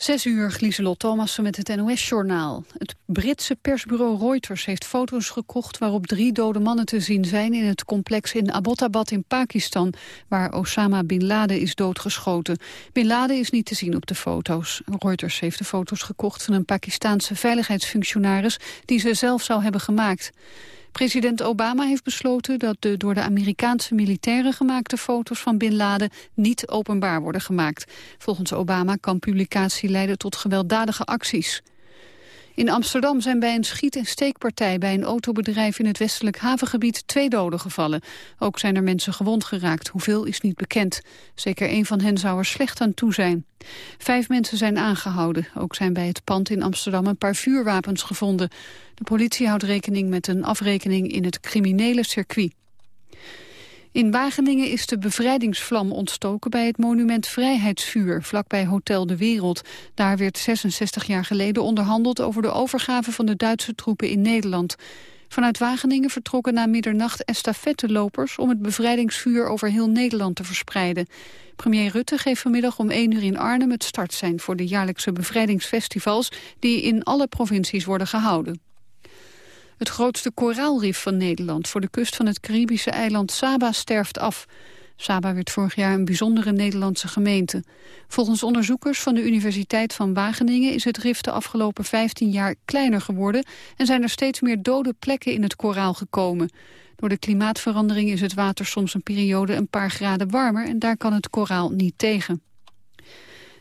Zes uur, Lieselot Thomassen met het NOS-journaal. Het Britse persbureau Reuters heeft foto's gekocht... waarop drie dode mannen te zien zijn in het complex in Abbottabad in Pakistan... waar Osama Bin Laden is doodgeschoten. Bin Laden is niet te zien op de foto's. Reuters heeft de foto's gekocht van een Pakistaanse veiligheidsfunctionaris... die ze zelf zou hebben gemaakt. President Obama heeft besloten dat de door de Amerikaanse militairen gemaakte foto's van Bin Laden niet openbaar worden gemaakt. Volgens Obama kan publicatie leiden tot gewelddadige acties. In Amsterdam zijn bij een schiet- en steekpartij bij een autobedrijf in het westelijk havengebied twee doden gevallen. Ook zijn er mensen gewond geraakt. Hoeveel is niet bekend. Zeker één van hen zou er slecht aan toe zijn. Vijf mensen zijn aangehouden. Ook zijn bij het pand in Amsterdam een paar vuurwapens gevonden. De politie houdt rekening met een afrekening in het criminele circuit. In Wageningen is de bevrijdingsvlam ontstoken bij het monument Vrijheidsvuur, vlakbij Hotel de Wereld. Daar werd 66 jaar geleden onderhandeld over de overgave van de Duitse troepen in Nederland. Vanuit Wageningen vertrokken na middernacht estafettelopers om het bevrijdingsvuur over heel Nederland te verspreiden. Premier Rutte geeft vanmiddag om 1 uur in Arnhem het startsein voor de jaarlijkse bevrijdingsfestivals die in alle provincies worden gehouden. Het grootste koraalrif van Nederland voor de kust van het Caribische eiland Saba sterft af. Saba werd vorig jaar een bijzondere Nederlandse gemeente. Volgens onderzoekers van de Universiteit van Wageningen is het rif de afgelopen 15 jaar kleiner geworden en zijn er steeds meer dode plekken in het koraal gekomen. Door de klimaatverandering is het water soms een periode een paar graden warmer en daar kan het koraal niet tegen.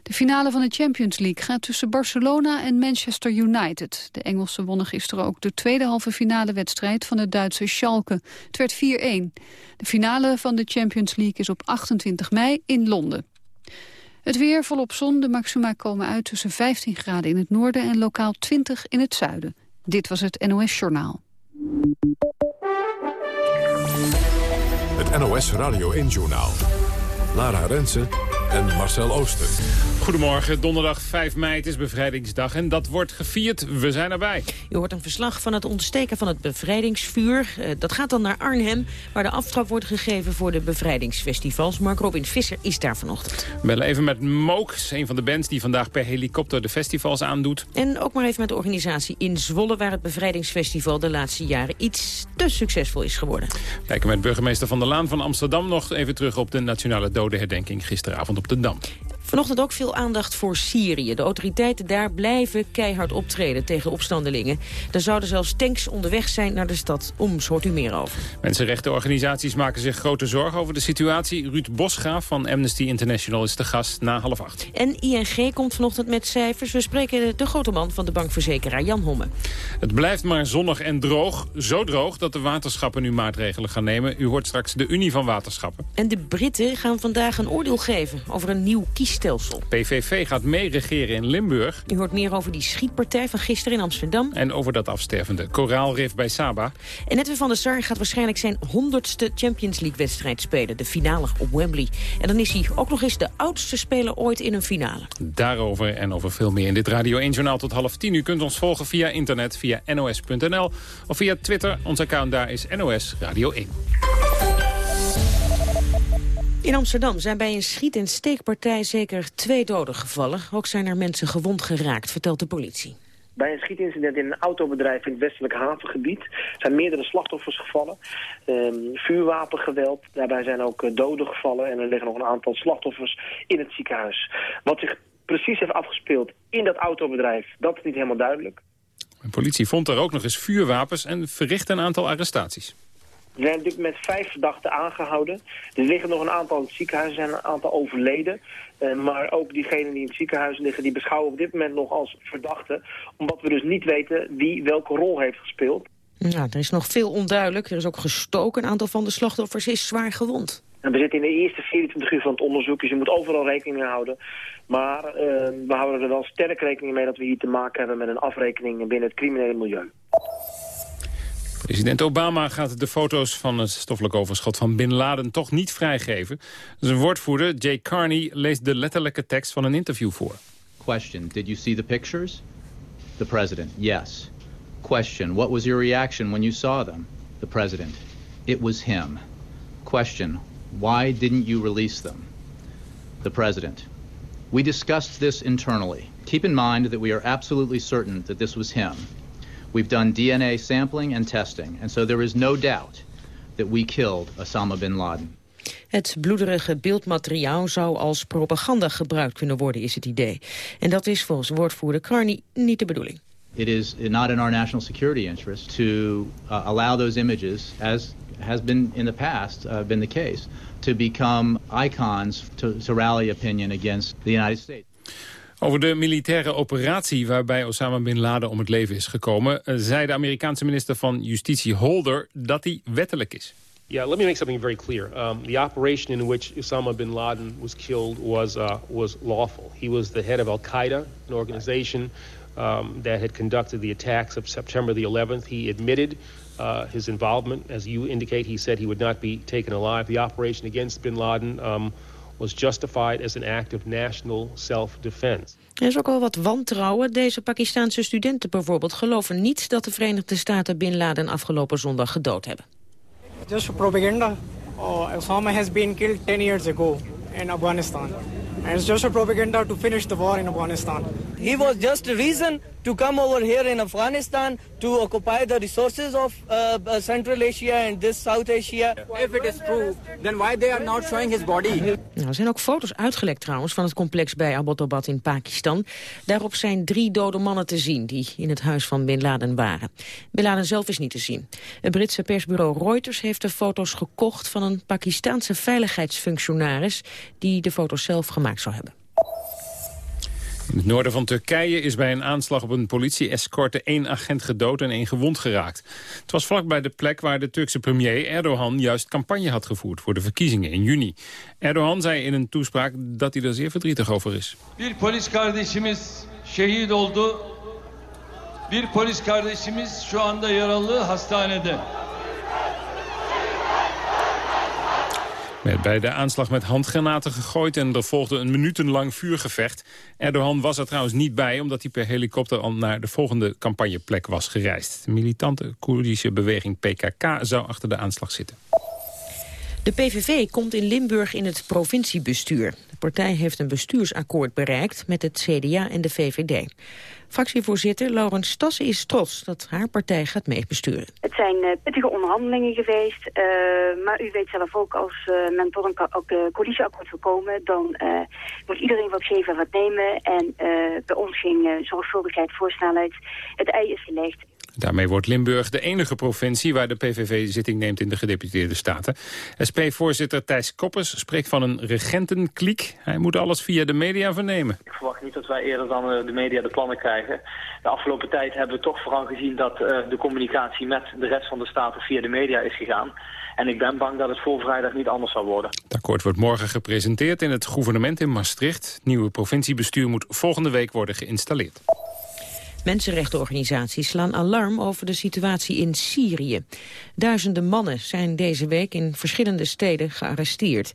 De finale van de Champions League gaat tussen Barcelona en Manchester United. De Engelsen wonnen gisteren ook de tweede halve finale wedstrijd van het Duitse Schalke. Het werd 4-1. De finale van de Champions League is op 28 mei in Londen. Het weer volop zon, de maxima komen uit tussen 15 graden in het noorden en lokaal 20 in het zuiden. Dit was het NOS Journaal. Het NOS Radio 1 Journaal. Lara Rensen en Marcel Ooster. Goedemorgen, donderdag 5 mei, het is bevrijdingsdag en dat wordt gevierd. We zijn erbij. U hoort een verslag van het ontsteken van het bevrijdingsvuur. Uh, dat gaat dan naar Arnhem, waar de aftrap wordt gegeven voor de bevrijdingsfestivals. Mark Robin Visser is daar vanochtend. We bellen even met Mook, een van de bands die vandaag per helikopter de festivals aandoet. En ook maar even met de organisatie in Zwolle, waar het bevrijdingsfestival de laatste jaren iets te succesvol is geworden. Kijken met burgemeester Van der Laan van Amsterdam nog even terug op de nationale dodenherdenking gisteravond op de Dam. Vanochtend ook veel aandacht voor Syrië. De autoriteiten daar blijven keihard optreden tegen opstandelingen. Er zouden zelfs tanks onderweg zijn naar de stad Oms. Hoort u meer over. Mensenrechtenorganisaties maken zich grote zorgen over de situatie. Ruud Bosgraaf van Amnesty International is de gast na half acht. En ING komt vanochtend met cijfers. We spreken de grote man van de bankverzekeraar Jan Homme. Het blijft maar zonnig en droog. Zo droog dat de waterschappen nu maatregelen gaan nemen. U hoort straks de Unie van Waterschappen. En de Britten gaan vandaag een oordeel geven over een nieuw kies PVV gaat meeregeren in Limburg. U hoort meer over die schietpartij van gisteren in Amsterdam. En over dat afstervende koraalrif bij Saba. En Edwin van der Sar gaat waarschijnlijk zijn honderdste Champions League-wedstrijd spelen. De finale op Wembley. En dan is hij ook nog eens de oudste speler ooit in een finale. Daarover en over veel meer in dit Radio 1-journaal tot half tien. U kunt ons volgen via internet, via nos.nl of via Twitter. Ons account daar is NOS Radio 1. In Amsterdam zijn bij een schiet- en steekpartij zeker twee doden gevallen. Ook zijn er mensen gewond geraakt, vertelt de politie. Bij een schietincident in een autobedrijf in het westelijk havengebied zijn meerdere slachtoffers gevallen. Um, vuurwapengeweld, daarbij zijn ook uh, doden gevallen en er liggen nog een aantal slachtoffers in het ziekenhuis. Wat zich precies heeft afgespeeld in dat autobedrijf, dat is niet helemaal duidelijk. De politie vond er ook nog eens vuurwapens en verricht een aantal arrestaties. Er zijn op dit moment vijf verdachten aangehouden. Er liggen nog een aantal in het ziekenhuis, er zijn een aantal overleden. Uh, maar ook diegenen die in het ziekenhuis liggen, die beschouwen op dit moment nog als verdachten. Omdat we dus niet weten wie welke rol heeft gespeeld. Ja, er is nog veel onduidelijk. Er is ook gestoken. Een aantal van de slachtoffers is zwaar gewond. En we zitten in de eerste 24 uur van het onderzoek, dus je moet overal rekening mee houden. Maar uh, we houden er wel sterk rekening mee dat we hier te maken hebben met een afrekening binnen het criminele milieu. President Obama gaat de foto's van het stoffelijk overschot van Bin Laden toch niet vrijgeven. Zijn woordvoerder, Jay Carney, leest de letterlijke tekst van een interview voor. Question, did you see the pictures? The president, yes. Question, what was your reaction when you saw them? The president, it was him. Question, why didn't you release them? The president, we discussed this internally. Keep in mind that we are absolutely certain that this was him. We've done DNA sampling and testing, and so there is no doubt that we killed Osama bin Laden. Het bloederige beeldmateriaal zou als propaganda gebruikt kunnen worden, is het idee. En dat is volgens woordvoerder Carney niet de bedoeling. It is not in our national security interest to uh, allow those images, as has been in the past uh, been the case, to become icons to, to rally opinion against the United States. Over de militaire operatie waarbij Osama Bin Laden om het leven is gekomen... Eh, zei de Amerikaanse minister van Justitie Holder dat die wettelijk is. Yeah, let me make something very clear. Um, the operation in which Osama bin Laden was killed was, uh, was lawful. He was the head of Al-Qaeda, an organization um, that had conducted the attacks of September the 11th. He admitted uh, his involvement. As you indicate, he said he would not be taken alive. The operation against bin Laden um, was justified as an act of national self-defense. Er is ook al wat wantrouwen. Deze Pakistanse studenten bijvoorbeeld geloven niet dat de Verenigde Staten Bin Laden afgelopen zondag gedood hebben. Just propaganda. Oh, Osama has been killed 10 years ago in Afghanistan. And it's just a propaganda to finish the war in Afghanistan. He was just a reason to come over here in Afghanistan to occupy the resources of uh, uh, Central Asia and this South Asia. If it is true, then why they are not showing his body? Nou, er zijn ook foto's uitgelekt trouwens van het complex bij Abbottabad in Pakistan. Daarop zijn drie dode mannen te zien die in het huis van Bin Laden waren. Bin Laden zelf is niet te zien. Het Britse persbureau Reuters heeft de foto's gekocht van een Pakistaanse veiligheidsfunctionaris die de foto's zelf gemaakt zou hebben. In het noorden van Turkije is bij een aanslag op een politie-escorte één agent gedood en één gewond geraakt. Het was vlakbij de plek waar de Turkse premier Erdogan juist campagne had gevoerd voor de verkiezingen in juni. Erdogan zei in een toespraak dat hij er zeer verdrietig over is. Bir polis kardeşimiz şehit oldu. Bir polis kardeşimiz şu anda yaralı hastanede. Bij de aanslag met handgranaten gegooid en er volgde een minutenlang vuurgevecht. Erdogan was er trouwens niet bij omdat hij per helikopter al naar de volgende campagneplek was gereisd. De militante Koerdische beweging PKK zou achter de aanslag zitten. De PVV komt in Limburg in het provinciebestuur. Partij heeft een bestuursakkoord bereikt met het CDA en de VVD. Fractievoorzitter Laurens Stassen is trots dat haar partij gaat meebesturen. Het zijn uh, pittige onderhandelingen geweest. Uh, maar u weet zelf ook, als uh, men tot een coalitieakkoord wil komen... dan moet iedereen wat geven en wat nemen. En bij ons ging zorgvuldigheid, voorsnelheid. Het ei is gelegd. Daarmee wordt Limburg de enige provincie waar de PVV zitting neemt in de gedeputeerde staten. SP-voorzitter Thijs Koppers spreekt van een regentenkliek. Hij moet alles via de media vernemen. Ik verwacht niet dat wij eerder dan eh, de media de plannen krijgen. De afgelopen tijd hebben we toch vooral gezien dat eh, de communicatie met de rest van de staten via de media is gegaan. En ik ben bang dat het voor vrijdag niet anders zal worden. Het akkoord wordt morgen gepresenteerd in het gouvernement in Maastricht. Nieuwe provinciebestuur moet volgende week worden geïnstalleerd. Mensenrechtenorganisaties slaan alarm over de situatie in Syrië. Duizenden mannen zijn deze week in verschillende steden gearresteerd.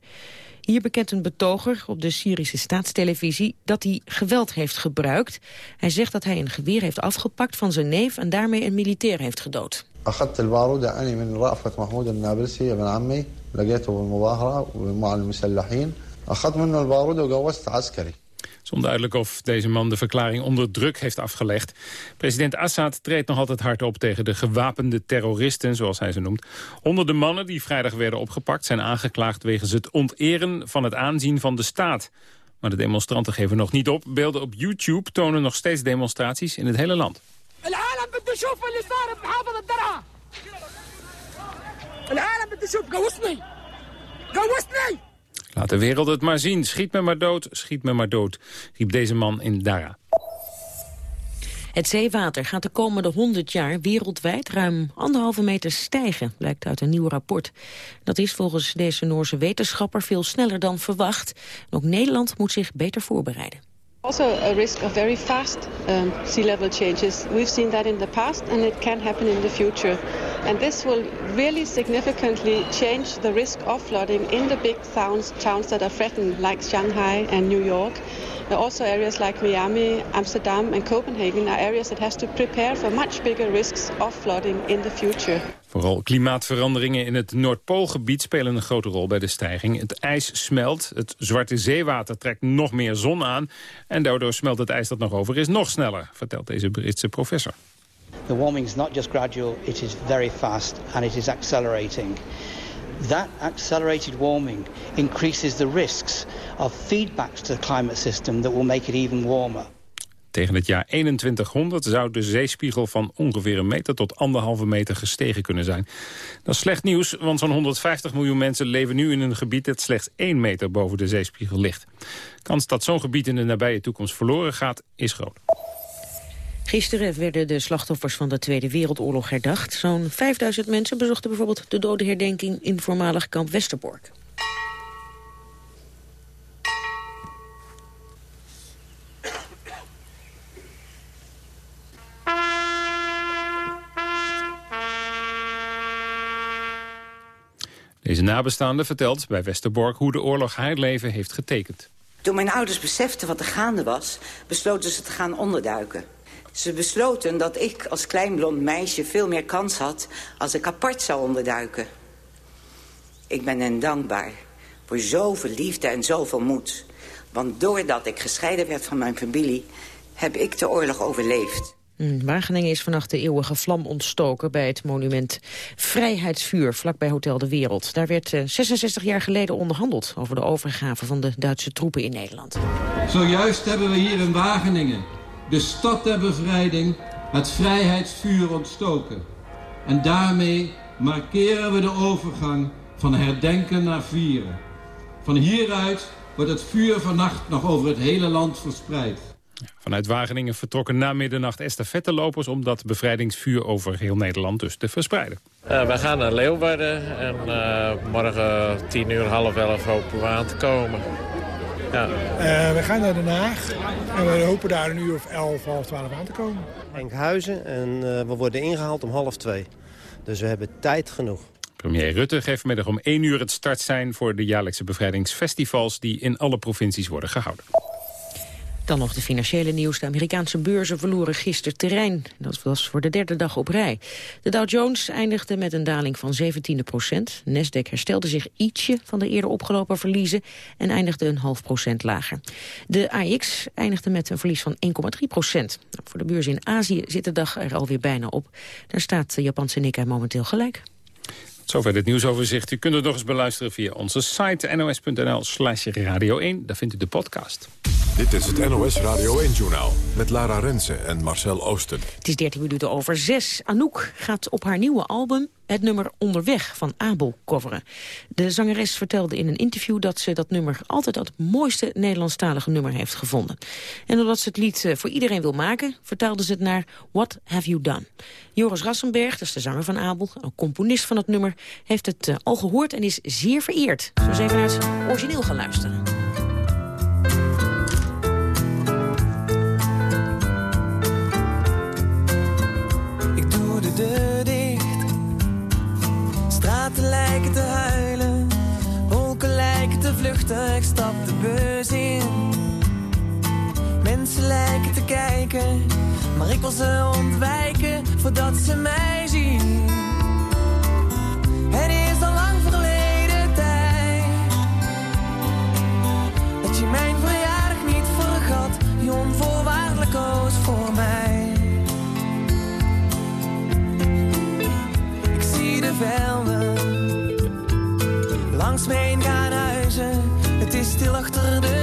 Hier bekent een betoger op de Syrische staatstelevisie dat hij geweld heeft gebruikt. Hij zegt dat hij een geweer heeft afgepakt van zijn neef en daarmee een militair heeft gedood. Is onduidelijk of deze man de verklaring onder druk heeft afgelegd. President Assad treedt nog altijd hard op tegen de gewapende terroristen, zoals hij ze noemt. Honderden mannen die vrijdag werden opgepakt zijn aangeklaagd wegens het onteren van het aanzien van de staat. Maar de demonstranten geven nog niet op. Beelden op YouTube tonen nog steeds demonstraties in het hele land. Laat de wereld het maar zien. Schiet me maar dood, schiet me maar dood, riep deze man in Dara. Het zeewater gaat de komende 100 jaar wereldwijd ruim anderhalve meter stijgen, blijkt uit een nieuw rapport. Dat is volgens deze Noorse wetenschapper veel sneller dan verwacht. ook Nederland moet zich beter voorbereiden. Also a risk of very fast um, sea level changes. We've seen that in the past and it can happen in the future. And this will really significantly change the risk of flooding in the big towns, towns that are threatened like Shanghai and New York. Also areas like Miami, Amsterdam and Copenhagen are areas that has to prepare for much bigger risks of flooding in the future. Vooral klimaatveranderingen in het Noordpoolgebied spelen een grote rol bij de stijging. Het ijs smelt, het zwarte zeewater trekt nog meer zon aan... en daardoor smelt het ijs dat nog over is nog sneller, vertelt deze Britse professor. The warming is not just gradual, it is very fast and it is accelerating. That accelerated warming increases the risks of feedbacks to the climate system that will make it even warmer. Tegen het jaar 2100 zou de zeespiegel van ongeveer een meter tot anderhalve meter gestegen kunnen zijn. Dat is slecht nieuws, want zo'n 150 miljoen mensen leven nu in een gebied dat slechts 1 meter boven de zeespiegel ligt. Kans dat zo'n gebied in de nabije toekomst verloren gaat, is groot. Gisteren werden de slachtoffers van de Tweede Wereldoorlog herdacht. Zo'n 5000 mensen bezochten bijvoorbeeld de dodenherdenking in voormalig kamp Westerbork. Deze nabestaande vertelt bij Westerbork hoe de oorlog haar leven heeft getekend. Toen mijn ouders beseften wat er gaande was, besloten ze te gaan onderduiken. Ze besloten dat ik als klein blond meisje veel meer kans had als ik apart zou onderduiken. Ik ben hen dankbaar voor zoveel liefde en zoveel moed. Want doordat ik gescheiden werd van mijn familie, heb ik de oorlog overleefd. In Wageningen is vannacht de eeuwige vlam ontstoken bij het monument Vrijheidsvuur, vlakbij Hotel de Wereld. Daar werd 66 jaar geleden onderhandeld over de overgave van de Duitse troepen in Nederland. Zojuist hebben we hier in Wageningen de stad der bevrijding, het vrijheidsvuur ontstoken. En daarmee markeren we de overgang van herdenken naar vieren. Van hieruit wordt het vuur vannacht nog over het hele land verspreid. Vanuit Wageningen vertrokken na middernacht estafettelopers... om dat bevrijdingsvuur over heel Nederland dus te verspreiden. Uh, wij gaan naar Leeuwarden en uh, morgen tien uur, half elf hopen we aan te komen. Ja. Uh, we gaan naar Den Haag en we hopen daar een uur of elf, half twaalf aan te komen. Enkhuizen en we worden ingehaald om half twee. Dus we hebben tijd genoeg. Premier Rutte geeft vanmiddag om 1 uur het startsein voor de jaarlijkse bevrijdingsfestivals die in alle provincies worden gehouden. Dan nog de financiële nieuws. De Amerikaanse beurzen verloren gisteren terrein. Dat was voor de derde dag op rij. De Dow Jones eindigde met een daling van 17 procent. Nasdaq herstelde zich ietsje van de eerder opgelopen verliezen... en eindigde een half procent lager. De AX eindigde met een verlies van 1,3 procent. Voor de beurs in Azië zit de dag er alweer bijna op. Daar staat de Japanse Nikkei momenteel gelijk. Zover dit nieuwsoverzicht. U kunt het nog eens beluisteren via onze site nos.nl slash radio 1. Daar vindt u de podcast. Dit is het NOS Radio 1-journaal met Lara Rensen en Marcel Oosten. Het is 13 minuten over 6. Anouk gaat op haar nieuwe album het nummer Onderweg van Abel coveren. De zangeres vertelde in een interview dat ze dat nummer altijd het mooiste Nederlandstalige nummer heeft gevonden. En omdat ze het lied eh, voor iedereen wil maken, vertaalde ze het naar What Have You Done. Joris Rassenberg, dat is de zanger van Abel, een componist van het nummer, heeft het eh, al gehoord en is zeer vereerd. Zo eens even naar het origineel gaan luisteren. Lijken te huilen, wolken lijken te vluchten. Ik stap de bus in. Mensen lijken te kijken, maar ik wil ze ontwijken voordat ze mij zien. Het is al lang verleden tijd dat je mijn verjaardag niet vergat, je onvoorwaardelijk koos voor mij. Ik zie de velden langs me heen gaan huizen. Het is stil achter de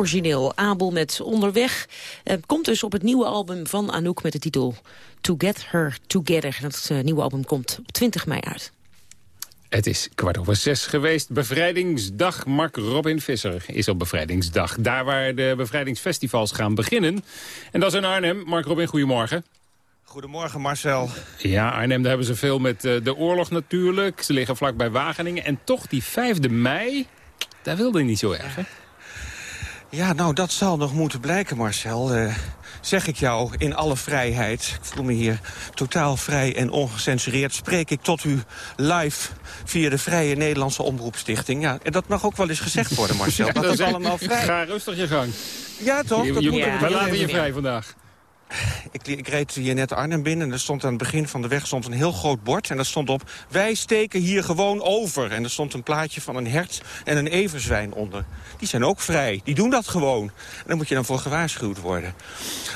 origineel Abel met Onderweg uh, komt dus op het nieuwe album van Anouk met de titel To Get Her Together. Dat uh, nieuwe album komt op 20 mei uit. Het is kwart over zes geweest. Bevrijdingsdag. Mark Robin Visser is op Bevrijdingsdag. Daar waar de bevrijdingsfestivals gaan beginnen. En dat is in Arnhem. Mark Robin, goedemorgen. Goedemorgen Marcel. Ja, Arnhem, daar hebben ze veel met uh, de oorlog natuurlijk. Ze liggen vlakbij Wageningen. En toch die 5e mei, daar wilde hij niet zo erg, hè? Ja, nou, dat zal nog moeten blijken, Marcel. Uh, zeg ik jou in alle vrijheid. Ik voel me hier totaal vrij en ongecensureerd. Spreek ik tot u live via de Vrije Nederlandse Omroepstichting. Ja, en dat mag ook wel eens gezegd worden, Marcel. ja, dat, dat is allemaal vrij. Ga rustig je gang. Ja, toch? Je, dat je, ja, we laten je vrij vandaag. Ik, ik, reed hier net Arnhem binnen en er stond aan het begin van de weg een heel groot bord. En dat stond op, wij steken hier gewoon over. En er stond een plaatje van een hert en een everzwijn onder. Die zijn ook vrij, die doen dat gewoon. En daar moet je dan voor gewaarschuwd worden.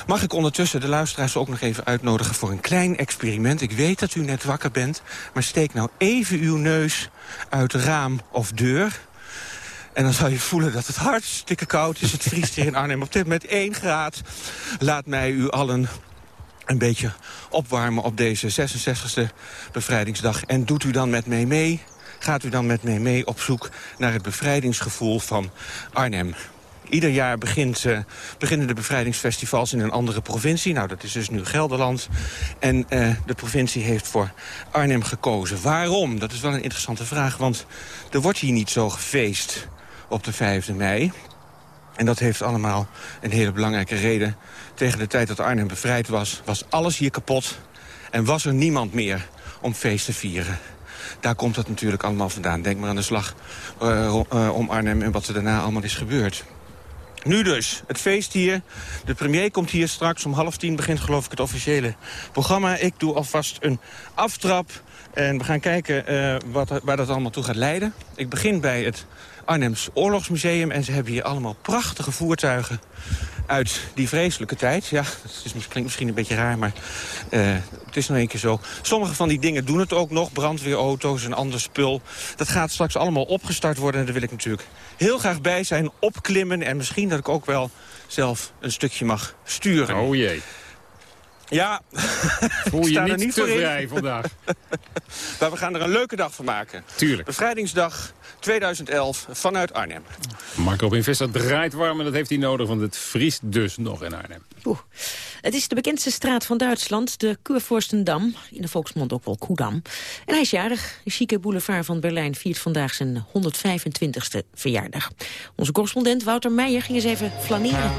Mag ik ondertussen de luisteraars ook nog even uitnodigen voor een klein experiment. Ik weet dat u net wakker bent, maar steek nou even uw neus uit raam of deur... En dan zal je voelen dat het hartstikke koud is. Het vriest hier in Arnhem op dit moment 1 graad. Laat mij u allen een beetje opwarmen op deze 66e bevrijdingsdag. En doet u dan met mij mee? Gaat u dan met mij mee op zoek naar het bevrijdingsgevoel van Arnhem? Ieder jaar begint, uh, beginnen de bevrijdingsfestivals in een andere provincie. Nou, dat is dus nu Gelderland. En uh, de provincie heeft voor Arnhem gekozen. Waarom? Dat is wel een interessante vraag, want er wordt hier niet zo gefeest op de 5e mei. En dat heeft allemaal een hele belangrijke reden. Tegen de tijd dat Arnhem bevrijd was, was alles hier kapot... en was er niemand meer om feest te vieren. Daar komt dat natuurlijk allemaal vandaan. Denk maar aan de slag uh, uh, om Arnhem en wat er daarna allemaal is gebeurd. Nu dus, het feest hier. De premier komt hier straks om half tien begint geloof ik het officiële programma. Ik doe alvast een aftrap en we gaan kijken uh, wat, waar dat allemaal toe gaat leiden. Ik begin bij het Arnhems Oorlogsmuseum. En ze hebben hier allemaal prachtige voertuigen uit die vreselijke tijd. Ja, dat is, klinkt misschien een beetje raar, maar uh, het is nog een keer zo. Sommige van die dingen doen het ook nog. Brandweerauto's en ander spul. Dat gaat straks allemaal opgestart worden. En daar wil ik natuurlijk heel graag bij zijn. Opklimmen en misschien dat ik ook wel zelf een stukje mag sturen. Oh jee. Ja, voel je niet, niet te vrij vandaag. maar we gaan er een leuke dag van maken. Tuurlijk. Bevrijdingsdag 2011 vanuit Arnhem. Marco Visser draait warm en dat heeft hij nodig, want het vriest dus nog in Arnhem. Oeh. Het is de bekendste straat van Duitsland, de Kurvorstendam. In de volksmond ook wel Koedam. En hij is jarig. De chique boulevard van Berlijn viert vandaag zijn 125ste verjaardag. Onze correspondent Wouter Meijer ging eens even flaneren.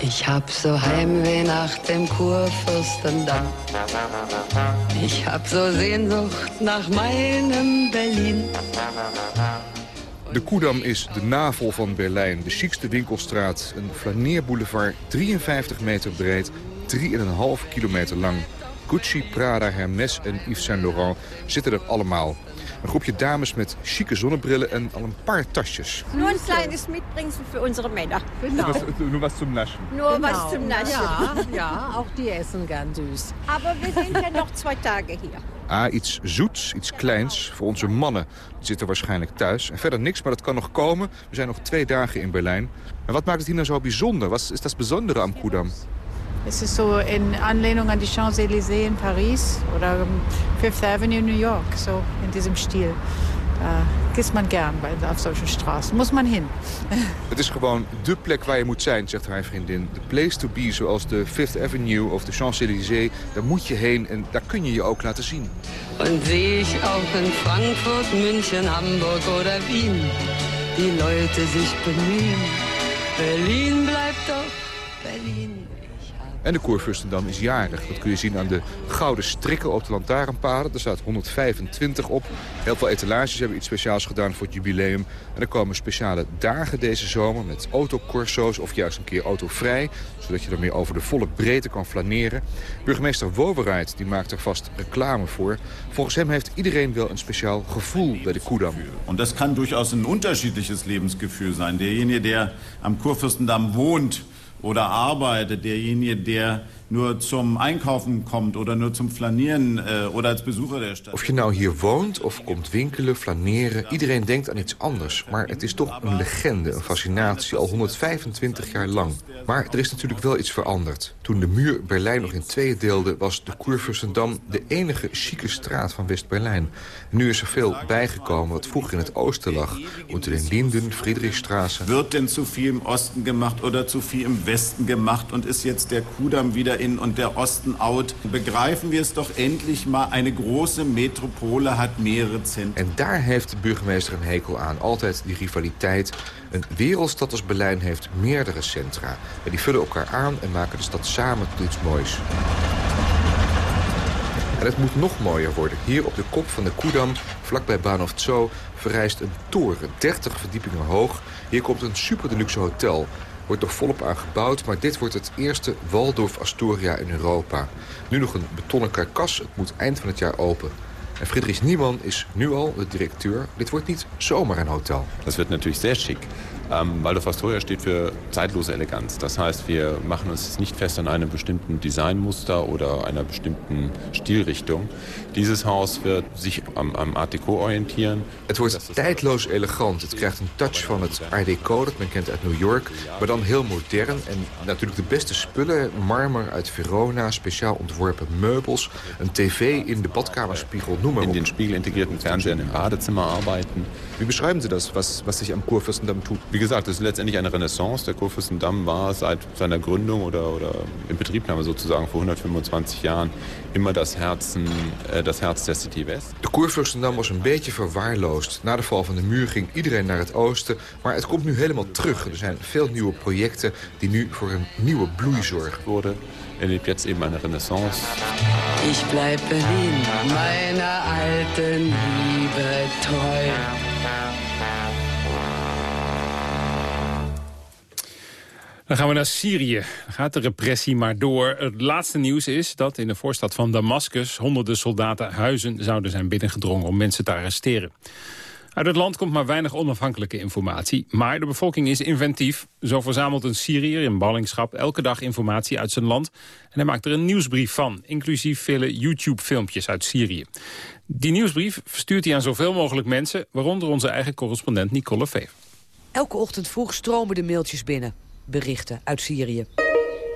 Ich hab so Heimweh nach dem Kurfürstendamm. Ich hab so Sehnsucht nach meinem Berlin. De Koedam is de navel van Berlijn, de chicste winkelstraat. Een flaneerboulevard, 53 meter breed, 3,5 kilometer lang. Gucci, Prada, Hermes en Yves Saint Laurent zitten er allemaal. Een groepje dames met chique zonnebrillen en al een paar tasjes. Nur een kleines Mitbringsel für unsere Männer. Genau. nur was zum Naschen. Nur genau. was zum Naschen. Ja, ja, auch die essen gern süß. Aber wir sind ja noch zwei Tage hier. Ah, iets zoets, iets kleins voor onze mannen. Die zitten waarschijnlijk thuis. En verder niks, maar dat kan nog komen. We zijn nog twee dagen in Berlijn. En wat maakt het hier nou zo bijzonder? Wat is dat bijzondere am Kudamm? Es ist so in Anlehnung an die Champs-Élysées in Paris oder Fifth Avenue in New York, so in diesem Stil. Da kist man gern bij, op solche straßen. Moet man hin. Het is gewoon de plek waar je moet zijn, zegt haar vriendin. The place to be, zoals de Fifth Avenue of de Champs-Élysées. Daar moet je heen en daar kun je je ook laten zien. En zie ik ook in Frankfurt, München, Hamburg oder Wien. Die Leute zich bemühen. Berlin blijft toch Berlin. En de Kurfürstendamm is jarig. Dat kun je zien aan de gouden strikken op de lantaarnpaden. Er staat 125 op. Heel veel etalages hebben iets speciaals gedaan voor het jubileum. En er komen speciale dagen deze zomer met autocorso's of juist een keer autovrij. Zodat je er meer over de volle breedte kan flaneren. Burgemeester Wovereit die maakt er vast reclame voor. Volgens hem heeft iedereen wel een speciaal gevoel bij de Kudamm. En dat kan durchaus een unterschiedliches Lebensgefühl zijn. Derjenige der am Kurfürstendamm woont oder arbeitet, derjenige, der nur zum Einkaufen kommt oder nur zum Flanieren äh, oder als Besucher der Stadt. Of je nou hier woont of komt winkelen, flaneren, iedereen denkt aan iets anders. Maar het is toch een legende, een fascinatie, al 125 jaar lang. Maar er is natuurlijk wel iets veranderd. Toen de muur Berlijn nog in tweeën deelde... was de Kurfürstendamm de enige chique straat van West-Berlijn. Nu is er veel bijgekomen wat vroeger in het oosten lag. Unter den Linden, Friedrichstraße. Wird denn zu viel im Osten gemacht oder zu viel im Westen gemacht? Und ist jetzt der Kudamm wieder in und der Osten out? Begreifen wir es doch endlich mal. Eine große Metropole hat mehrere Zentren. En daar heeft de burgemeester een hekel aan. Altijd die rivaliteit. Een wereldstad als Berlijn heeft meerdere centra. En die vullen elkaar aan en maken de stad samen tot iets moois. En het moet nog mooier worden. Hier op de kop van de Koedam, vlakbij Bahnhof Zoo, verrijst een toren, 30 verdiepingen hoog. Hier komt een super deluxe hotel. Wordt nog volop aangebouwd, maar dit wordt het eerste Waldorf Astoria in Europa. Nu nog een betonnen karkas, het moet eind van het jaar open. En Friedrich Niemann is nu al de directeur. Dit wordt niet zomaar een hotel. Das wird natürlich sehr schick. Ähm, Waldorf Astoria steht für zeitlose Eleganz. Das heißt, wir machen uns nicht fest an einem bestimmten Designmuster oder einer bestimmten Stilrichtung. Dieses Haus wird sich am, am Art Deco orientieren. Het wordt tijdloos elegant. Het krijgt een touch van het Art Deco dat men kent uit New York. Maar dan heel modern. En natuurlijk de beste spullen. Marmer uit Verona, speciaal ontworpen meubels. Een tv in de badkamerspiegel, noem maar In op. den spiegelintegrierten Fernsehern im Badezimmer arbeiten. Wie beschreiben Sie das, was, was sich am Kurfürstendamm tut? Wie gesagt, es ist letztendlich eine Renaissance. Der Kurfürstendamm war seit seiner Gründung oder, oder Inbetriebnahme sozusagen vor 125 Jahren immer das, Herzen, äh, das Herz der City West. De Kurfürstendamm was een beetje verwaarloosd. Na de val van de muur ging iedereen naar het oosten. Maar het komt nu helemaal terug. Er zijn veel nieuwe projecten die nu voor een nieuwe bloei zorgen. Wurde erlebt jetzt eben eine Renaissance. Ich bleib Berlin, meiner alten Liebe treu. Dan gaan we naar Syrië. Dan gaat de repressie maar door. Het laatste nieuws is dat in de voorstad van Damascus... honderden soldaten huizen zouden zijn binnengedrongen om mensen te arresteren. Uit het land komt maar weinig onafhankelijke informatie. Maar de bevolking is inventief. Zo verzamelt een Syriër in ballingschap elke dag informatie uit zijn land. En hij maakt er een nieuwsbrief van, inclusief vele YouTube-filmpjes uit Syrië. Die nieuwsbrief verstuurt hij aan zoveel mogelijk mensen... waaronder onze eigen correspondent Nicole Vever. Elke ochtend vroeg stromen de mailtjes binnen. Berichten uit Syrië.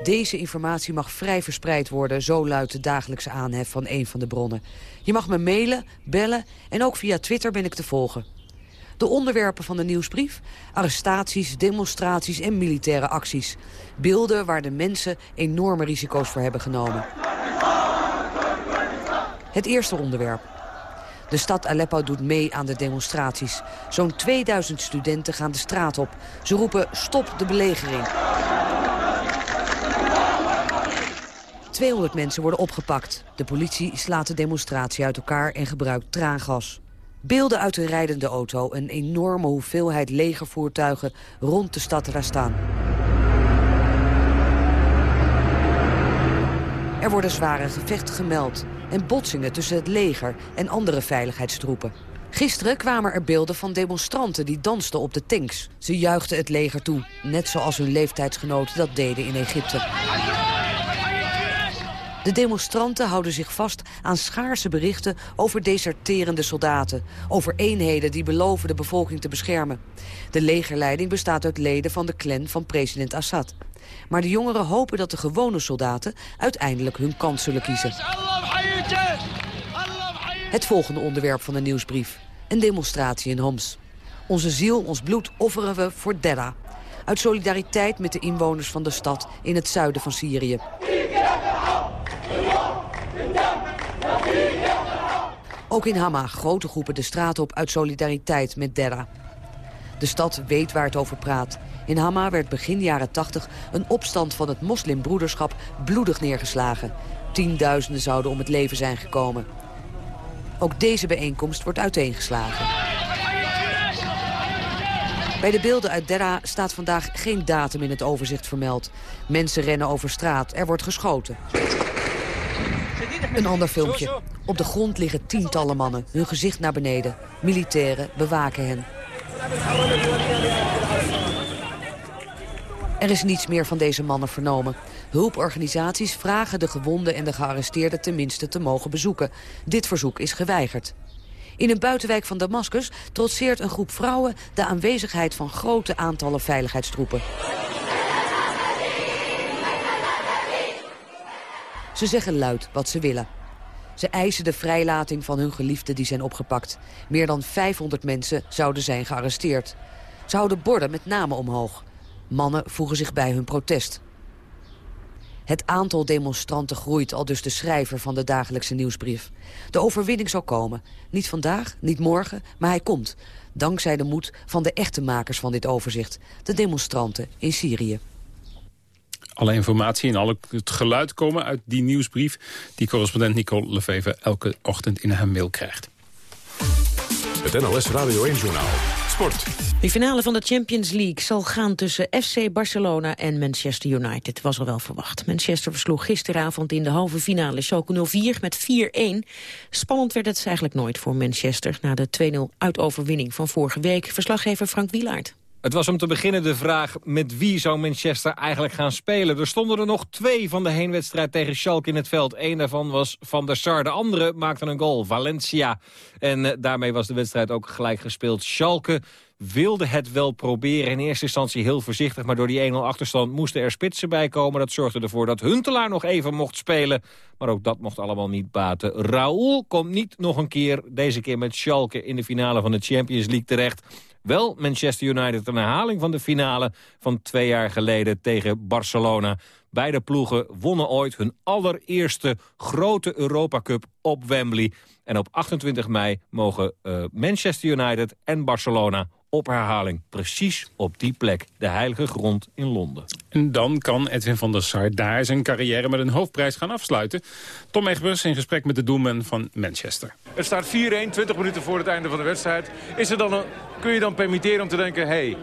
Deze informatie mag vrij verspreid worden, zo luidt de dagelijkse aanhef van een van de bronnen. Je mag me mailen, bellen en ook via Twitter ben ik te volgen. De onderwerpen van de nieuwsbrief? Arrestaties, demonstraties en militaire acties. Beelden waar de mensen enorme risico's voor hebben genomen. Het eerste onderwerp. De stad Aleppo doet mee aan de demonstraties. Zo'n 2000 studenten gaan de straat op. Ze roepen stop de belegering. 200 mensen worden opgepakt. De politie slaat de demonstratie uit elkaar en gebruikt traangas. Beelden uit een rijdende auto, een enorme hoeveelheid legervoertuigen rond de stad Rastan. Er worden zware gevechten gemeld en botsingen tussen het leger en andere veiligheidstroepen. Gisteren kwamen er beelden van demonstranten die dansten op de tanks. Ze juichten het leger toe, net zoals hun leeftijdsgenoten dat deden in Egypte. De demonstranten houden zich vast aan schaarse berichten over deserterende soldaten. Over eenheden die beloven de bevolking te beschermen. De legerleiding bestaat uit leden van de clan van president Assad. Maar de jongeren hopen dat de gewone soldaten uiteindelijk hun kans zullen kiezen. Het volgende onderwerp van de nieuwsbrief. Een demonstratie in Homs. Onze ziel, ons bloed offeren we voor Dera. Uit solidariteit met de inwoners van de stad in het zuiden van Syrië. Ook in Hama grote groepen de straat op uit solidariteit met Dera. De stad weet waar het over praat. In Hama werd begin jaren 80 een opstand van het moslimbroederschap bloedig neergeslagen. Tienduizenden zouden om het leven zijn gekomen. Ook deze bijeenkomst wordt uiteengeslagen. Bij de beelden uit Dera staat vandaag geen datum in het overzicht vermeld. Mensen rennen over straat, er wordt geschoten. Een ander filmpje. Op de grond liggen tientallen mannen, hun gezicht naar beneden. Militairen bewaken hen. Er is niets meer van deze mannen vernomen. Hulporganisaties vragen de gewonden en de gearresteerden tenminste te mogen bezoeken. Dit verzoek is geweigerd. In een buitenwijk van Damascus trotseert een groep vrouwen... de aanwezigheid van grote aantallen veiligheidstroepen. Ze zeggen luid wat ze willen. Ze eisen de vrijlating van hun geliefden die zijn opgepakt. Meer dan 500 mensen zouden zijn gearresteerd. Ze houden borden met namen omhoog. Mannen voegen zich bij hun protest. Het aantal demonstranten groeit, al dus de schrijver van de dagelijkse nieuwsbrief. De overwinning zal komen. Niet vandaag, niet morgen, maar hij komt. Dankzij de moed van de echte makers van dit overzicht. De demonstranten in Syrië. Alle informatie en al het geluid komen uit die nieuwsbrief... die correspondent Nicole Lefeve elke ochtend in haar mail krijgt. Het NOS Radio 1-journaal. De finale van de Champions League zal gaan tussen FC Barcelona en Manchester United. Was al wel verwacht. Manchester versloeg gisteravond in de halve finale Schalke 04 met 4-1. Spannend werd het eigenlijk nooit voor Manchester... na de 2-0 uitoverwinning van vorige week. Verslaggever Frank Wielaert. Het was om te beginnen de vraag met wie zou Manchester eigenlijk gaan spelen. Er stonden er nog twee van de heenwedstrijd tegen Schalke in het veld. Eén daarvan was Van der Sar, de andere maakte een goal, Valencia. En uh, daarmee was de wedstrijd ook gelijk gespeeld. Schalke wilde het wel proberen. In eerste instantie heel voorzichtig, maar door die 1-0 achterstand moesten er spitsen bij komen. Dat zorgde ervoor dat Huntelaar nog even mocht spelen. Maar ook dat mocht allemaal niet baten. Raoul komt niet nog een keer, deze keer met Schalke in de finale van de Champions League terecht. Wel Manchester United een herhaling van de finale van twee jaar geleden tegen Barcelona. Beide ploegen wonnen ooit hun allereerste grote Europa Cup op Wembley. En op 28 mei mogen uh, Manchester United en Barcelona op herhaling. Precies op die plek, de heilige grond in Londen. En dan kan Edwin van der Sar daar zijn carrière met een hoofdprijs gaan afsluiten. Tom Egbers in gesprek met de doelman van Manchester. Het staat 4-1, 20 minuten voor het einde van de wedstrijd. Is er dan een, kun je dan permitteren om te denken... hé,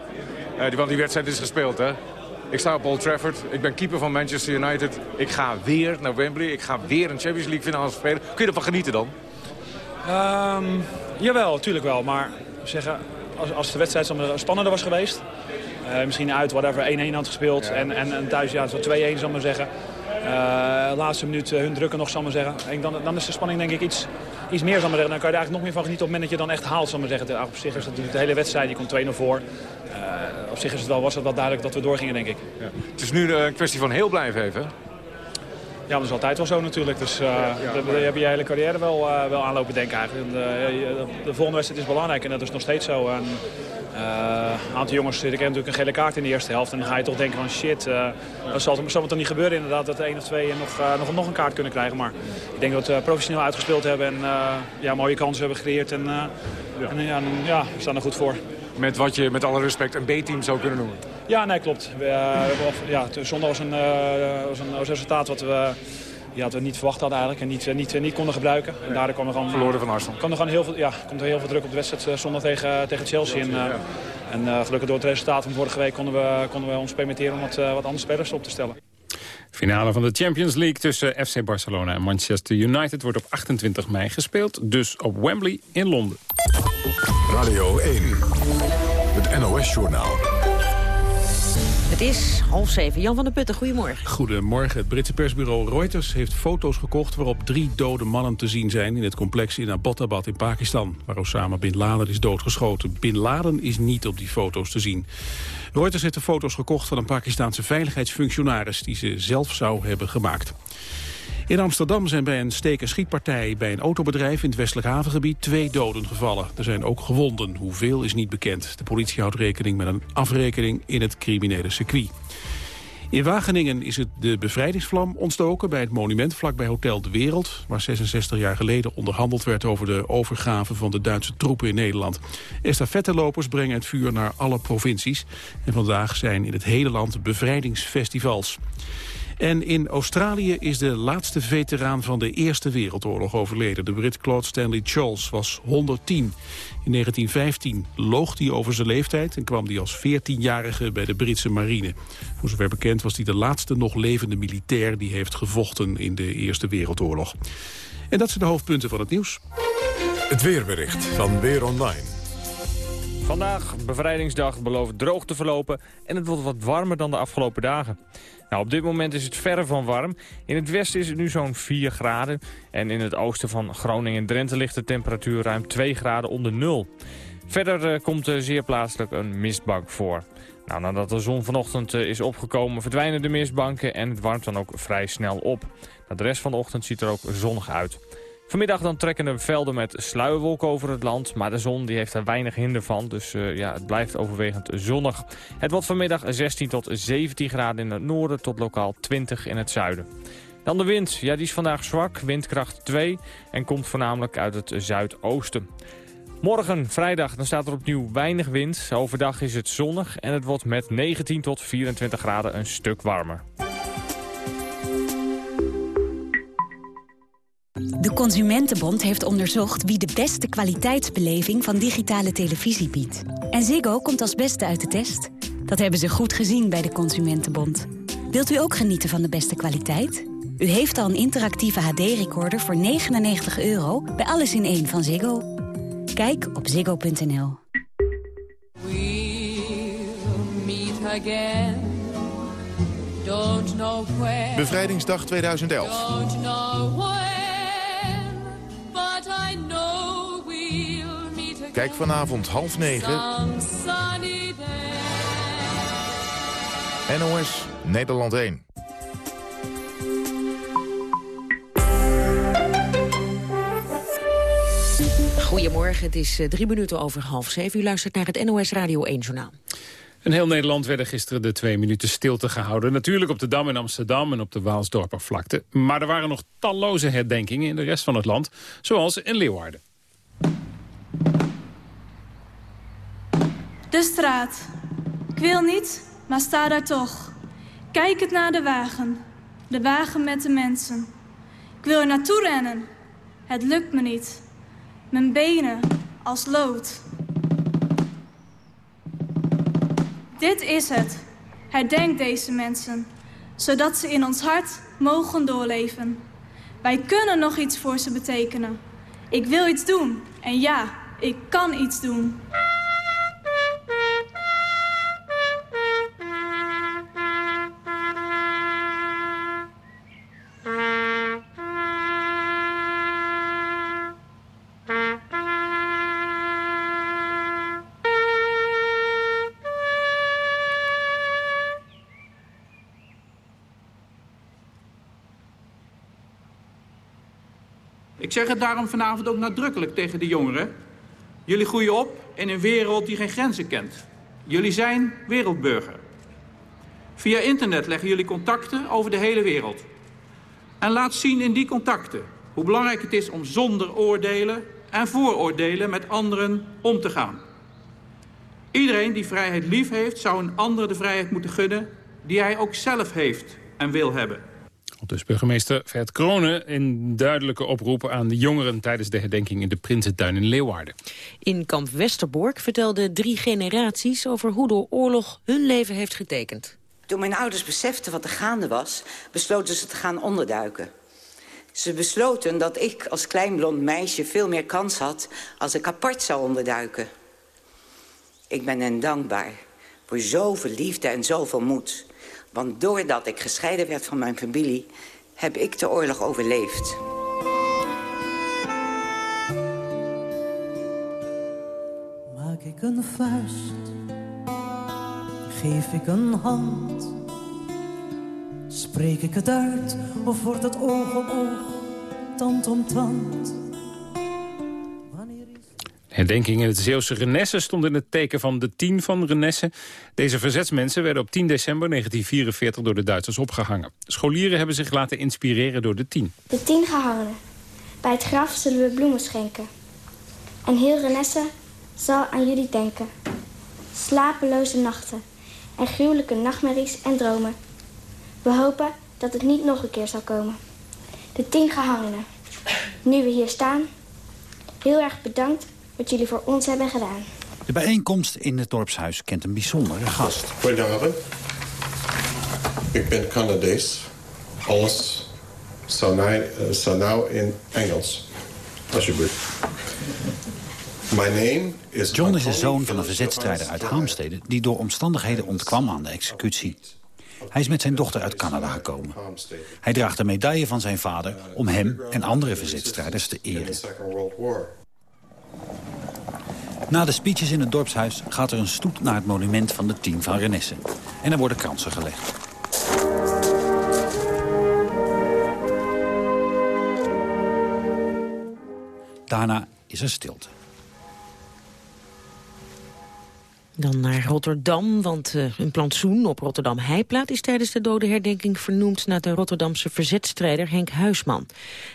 hey, uh, die wedstrijd is gespeeld, hè? Ik sta op Old Trafford. Ik ben keeper van Manchester United. Ik ga weer naar Wembley. Ik ga weer een Champions League finale spelen. Kun je ervan genieten dan? Um, jawel, natuurlijk wel. Maar zeggen, als, als de wedstrijd spannender was geweest... Uh, misschien uit, whatever, 1-1 had gespeeld. Ja. En, en, en, thuis, ja, 2-1 zal maar zeggen. Uh, laatste minuut uh, hun drukken nog, zal maar zeggen. En dan, dan is de spanning denk ik iets, iets meer, zal maar zeggen. Dan kan je er eigenlijk nog meer van genieten op het moment dat je dan echt haalt, zal maar zeggen. Op zich is het de hele wedstrijd, je komt 2-0 voor. op zich is het wel, was het wel duidelijk dat we doorgingen, denk ik. Ja. Het is nu een kwestie van heel blijven even, ja, dat is altijd wel zo natuurlijk. Dus uh, ja, ja, daar heb je je hele carrière wel, uh, wel aanlopen denken eigenlijk. De, de, de, volgende wedstrijd is belangrijk en dat is nog steeds zo. En, een aantal jongens kregen natuurlijk een gele kaart in de eerste helft. En dan ga je toch denken van shit, dat zal, zal het dan niet gebeuren inderdaad. Dat de één of twee nog, nog, nog een kaart kunnen krijgen. Maar ik denk dat we professioneel uitgespeeld hebben en ja, mooie kansen hebben gecreëerd. En, ja. en ja, ja, we staan er goed voor. Met wat je met alle respect een B-team zou kunnen noemen. Ja, nee, klopt. We, uh, ja, zondag was een, uh, was een resultaat wat we, ja, wat we niet verwacht hadden eigenlijk. En niet, niet, niet konden gebruiken. En daardoor kwam er gewoon... Verloren van Arsenal. Kwam er gewoon heel veel, ja, komt er heel veel druk op de wedstrijd zondag tegen, tegen Chelsea. En, en gelukkig door het resultaat van vorige week konden we, konden we ons permitteren om wat, wat andere spelers op te stellen. Finale van de Champions League tussen FC Barcelona en Manchester United wordt op 28 mei gespeeld. Dus op Wembley in Londen. Radio 1, het NOS-journaal. Het is half zeven. Jan van der Putten, goedemorgen. Goedemorgen. Het Britse persbureau Reuters heeft foto's gekocht... waarop drie dode mannen te zien zijn in het complex in Abbottabad in Pakistan... waar Osama Bin Laden is doodgeschoten. Bin Laden is niet op die foto's te zien. Reuters heeft de foto's gekocht van een Pakistaanse veiligheidsfunctionaris... die ze zelf zou hebben gemaakt. In Amsterdam zijn bij een steek- en schietpartij bij een autobedrijf in het westelijk havengebied twee doden gevallen. Er zijn ook gewonden. Hoeveel is niet bekend. De politie houdt rekening met een afrekening in het criminele circuit. In Wageningen is het de bevrijdingsvlam ontstoken bij het monument vlakbij Hotel De Wereld, waar 66 jaar geleden onderhandeld werd over de overgave van de Duitse troepen in Nederland. Estafettelopers brengen het vuur naar alle provincies en vandaag zijn in het hele land bevrijdingsfestivals. En in Australië is de laatste veteraan van de Eerste Wereldoorlog overleden. De Brit Claude Stanley Charles was 110. In 1915 loog hij over zijn leeftijd en kwam hij als 14-jarige bij de Britse marine. Voor zover bekend was hij de laatste nog levende militair die heeft gevochten in de Eerste Wereldoorlog. En dat zijn de hoofdpunten van het nieuws. Het weerbericht van Weer Online. Vandaag, bevrijdingsdag, belooft droog te verlopen en het wordt wat warmer dan de afgelopen dagen. Nou, op dit moment is het verre van warm. In het westen is het nu zo'n 4 graden. En in het oosten van Groningen en Drenthe ligt de temperatuur ruim 2 graden onder nul. Verder uh, komt er zeer plaatselijk een mistbank voor. Nou, nadat de zon vanochtend uh, is opgekomen verdwijnen de mistbanken en het warmt dan ook vrij snel op. De rest van de ochtend ziet er ook zonnig uit. Vanmiddag dan trekken de velden met sluierwolken over het land. Maar de zon die heeft er weinig hinder van. Dus uh, ja, het blijft overwegend zonnig. Het wordt vanmiddag 16 tot 17 graden in het noorden tot lokaal 20 in het zuiden. Dan de wind. Ja, die is vandaag zwak. Windkracht 2. En komt voornamelijk uit het zuidoosten. Morgen, vrijdag, dan staat er opnieuw weinig wind. Overdag is het zonnig en het wordt met 19 tot 24 graden een stuk warmer. De Consumentenbond heeft onderzocht wie de beste kwaliteitsbeleving van digitale televisie biedt. En Ziggo komt als beste uit de test. Dat hebben ze goed gezien bij de Consumentenbond. Wilt u ook genieten van de beste kwaliteit? U heeft al een interactieve HD-recorder voor 99 euro bij Alles in één van Ziggo. Kijk op ziggo.nl. Bevrijdingsdag 2011. Kijk vanavond half negen. NOS Nederland 1. Goedemorgen, het is drie minuten over half zeven. U luistert naar het NOS Radio 1 Journaal. In heel Nederland werden gisteren de twee minuten stilte gehouden. Natuurlijk op de Dam in Amsterdam en op de Waalsdorpervlakte. Maar er waren nog talloze herdenkingen in de rest van het land, zoals in Leeuwarden. De straat. Ik wil niet, maar sta daar toch. Kijk het naar de wagen. De wagen met de mensen. Ik wil er naartoe rennen. Het lukt me niet. Mijn benen als lood. Dit is het. Herdenk deze mensen, zodat ze in ons hart mogen doorleven. Wij kunnen nog iets voor ze betekenen. Ik wil iets doen. En ja, ik kan iets doen. Ik zeg het daarom vanavond ook nadrukkelijk tegen de jongeren. Jullie groeien op in een wereld die geen grenzen kent. Jullie zijn wereldburger. Via internet leggen jullie contacten over de hele wereld. En laat zien in die contacten hoe belangrijk het is om zonder oordelen en vooroordelen met anderen om te gaan. Iedereen die vrijheid lief heeft, zou een ander de vrijheid moeten gunnen die hij ook zelf heeft en wil hebben. Dus burgemeester Vert Kronen in duidelijke oproep aan de jongeren... tijdens de herdenking in de Prinsentuin in Leeuwarden. In kamp Westerbork vertelden drie generaties... over hoe de oorlog hun leven heeft getekend. Toen mijn ouders beseften wat er gaande was... besloten ze te gaan onderduiken. Ze besloten dat ik als klein blond meisje veel meer kans had... als ik apart zou onderduiken. Ik ben hen dankbaar voor zoveel liefde en zoveel moed... Want doordat ik gescheiden werd van mijn familie... heb ik de oorlog overleefd. Maak ik een vuist, geef ik een hand... Spreek ik het uit, of wordt het oog om oog, tand om tand... Herdenking in het Zeeuwse Renesse stond in het teken van de tien van Renesse. Deze verzetsmensen werden op 10 december 1944 door de Duitsers opgehangen. Scholieren hebben zich laten inspireren door de tien. De tien gehangenen. Bij het graf zullen we bloemen schenken. En heel Renesse zal aan jullie denken. Slapeloze nachten en gruwelijke nachtmerries en dromen. We hopen dat het niet nog een keer zal komen. De tien gehangenen. Nu we hier staan, heel erg bedankt wat jullie voor ons hebben gedaan. De bijeenkomst in het dorpshuis kent een bijzondere gast. Goedenavond. Ik ben Canadees. Alles zou nou, zou nou in Engels. Alsjeblieft. My name is John is de zoon van een verzetstrijder uit Haamstede... die door omstandigheden ontkwam aan de executie. Hij is met zijn dochter uit Canada gekomen. Hij draagt de medaille van zijn vader om hem en andere verzetstrijders te eren. Na de speeches in het dorpshuis gaat er een stoet naar het monument van de team van Renesse. En er worden kransen gelegd. Daarna is er stilte. Dan naar Rotterdam, want uh, een plantsoen op Rotterdam Heiplaat... is tijdens de dodenherdenking vernoemd naar de Rotterdamse verzetstrijder Henk Huisman.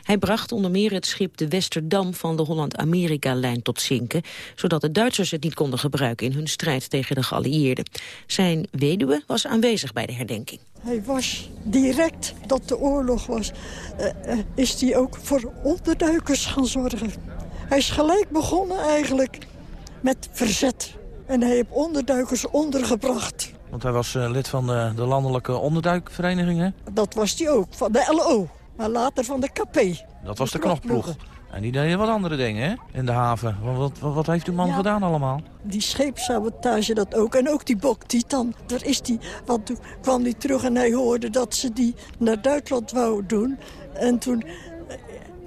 Hij bracht onder meer het schip de Westerdam van de Holland-Amerika-lijn tot zinken... zodat de Duitsers het niet konden gebruiken in hun strijd tegen de geallieerden. Zijn weduwe was aanwezig bij de herdenking. Hij was direct dat de oorlog was, uh, uh, is hij ook voor onderduikers gaan zorgen. Hij is gelijk begonnen eigenlijk met verzet. En hij heeft onderduikers ondergebracht. Want hij was uh, lid van de, de landelijke onderduikvereniging, hè? Dat was hij ook, van de LO, maar later van de KP. Dat was de, de knokploeg. En die deed wat andere dingen, hè? In de haven. Wat, wat, wat heeft uw man ja, gedaan allemaal? Die scheepsabotage dat ook. En ook die bok Titan. Daar is die, want toen kwam hij terug en hij hoorde dat ze die naar Duitsland wou doen. En toen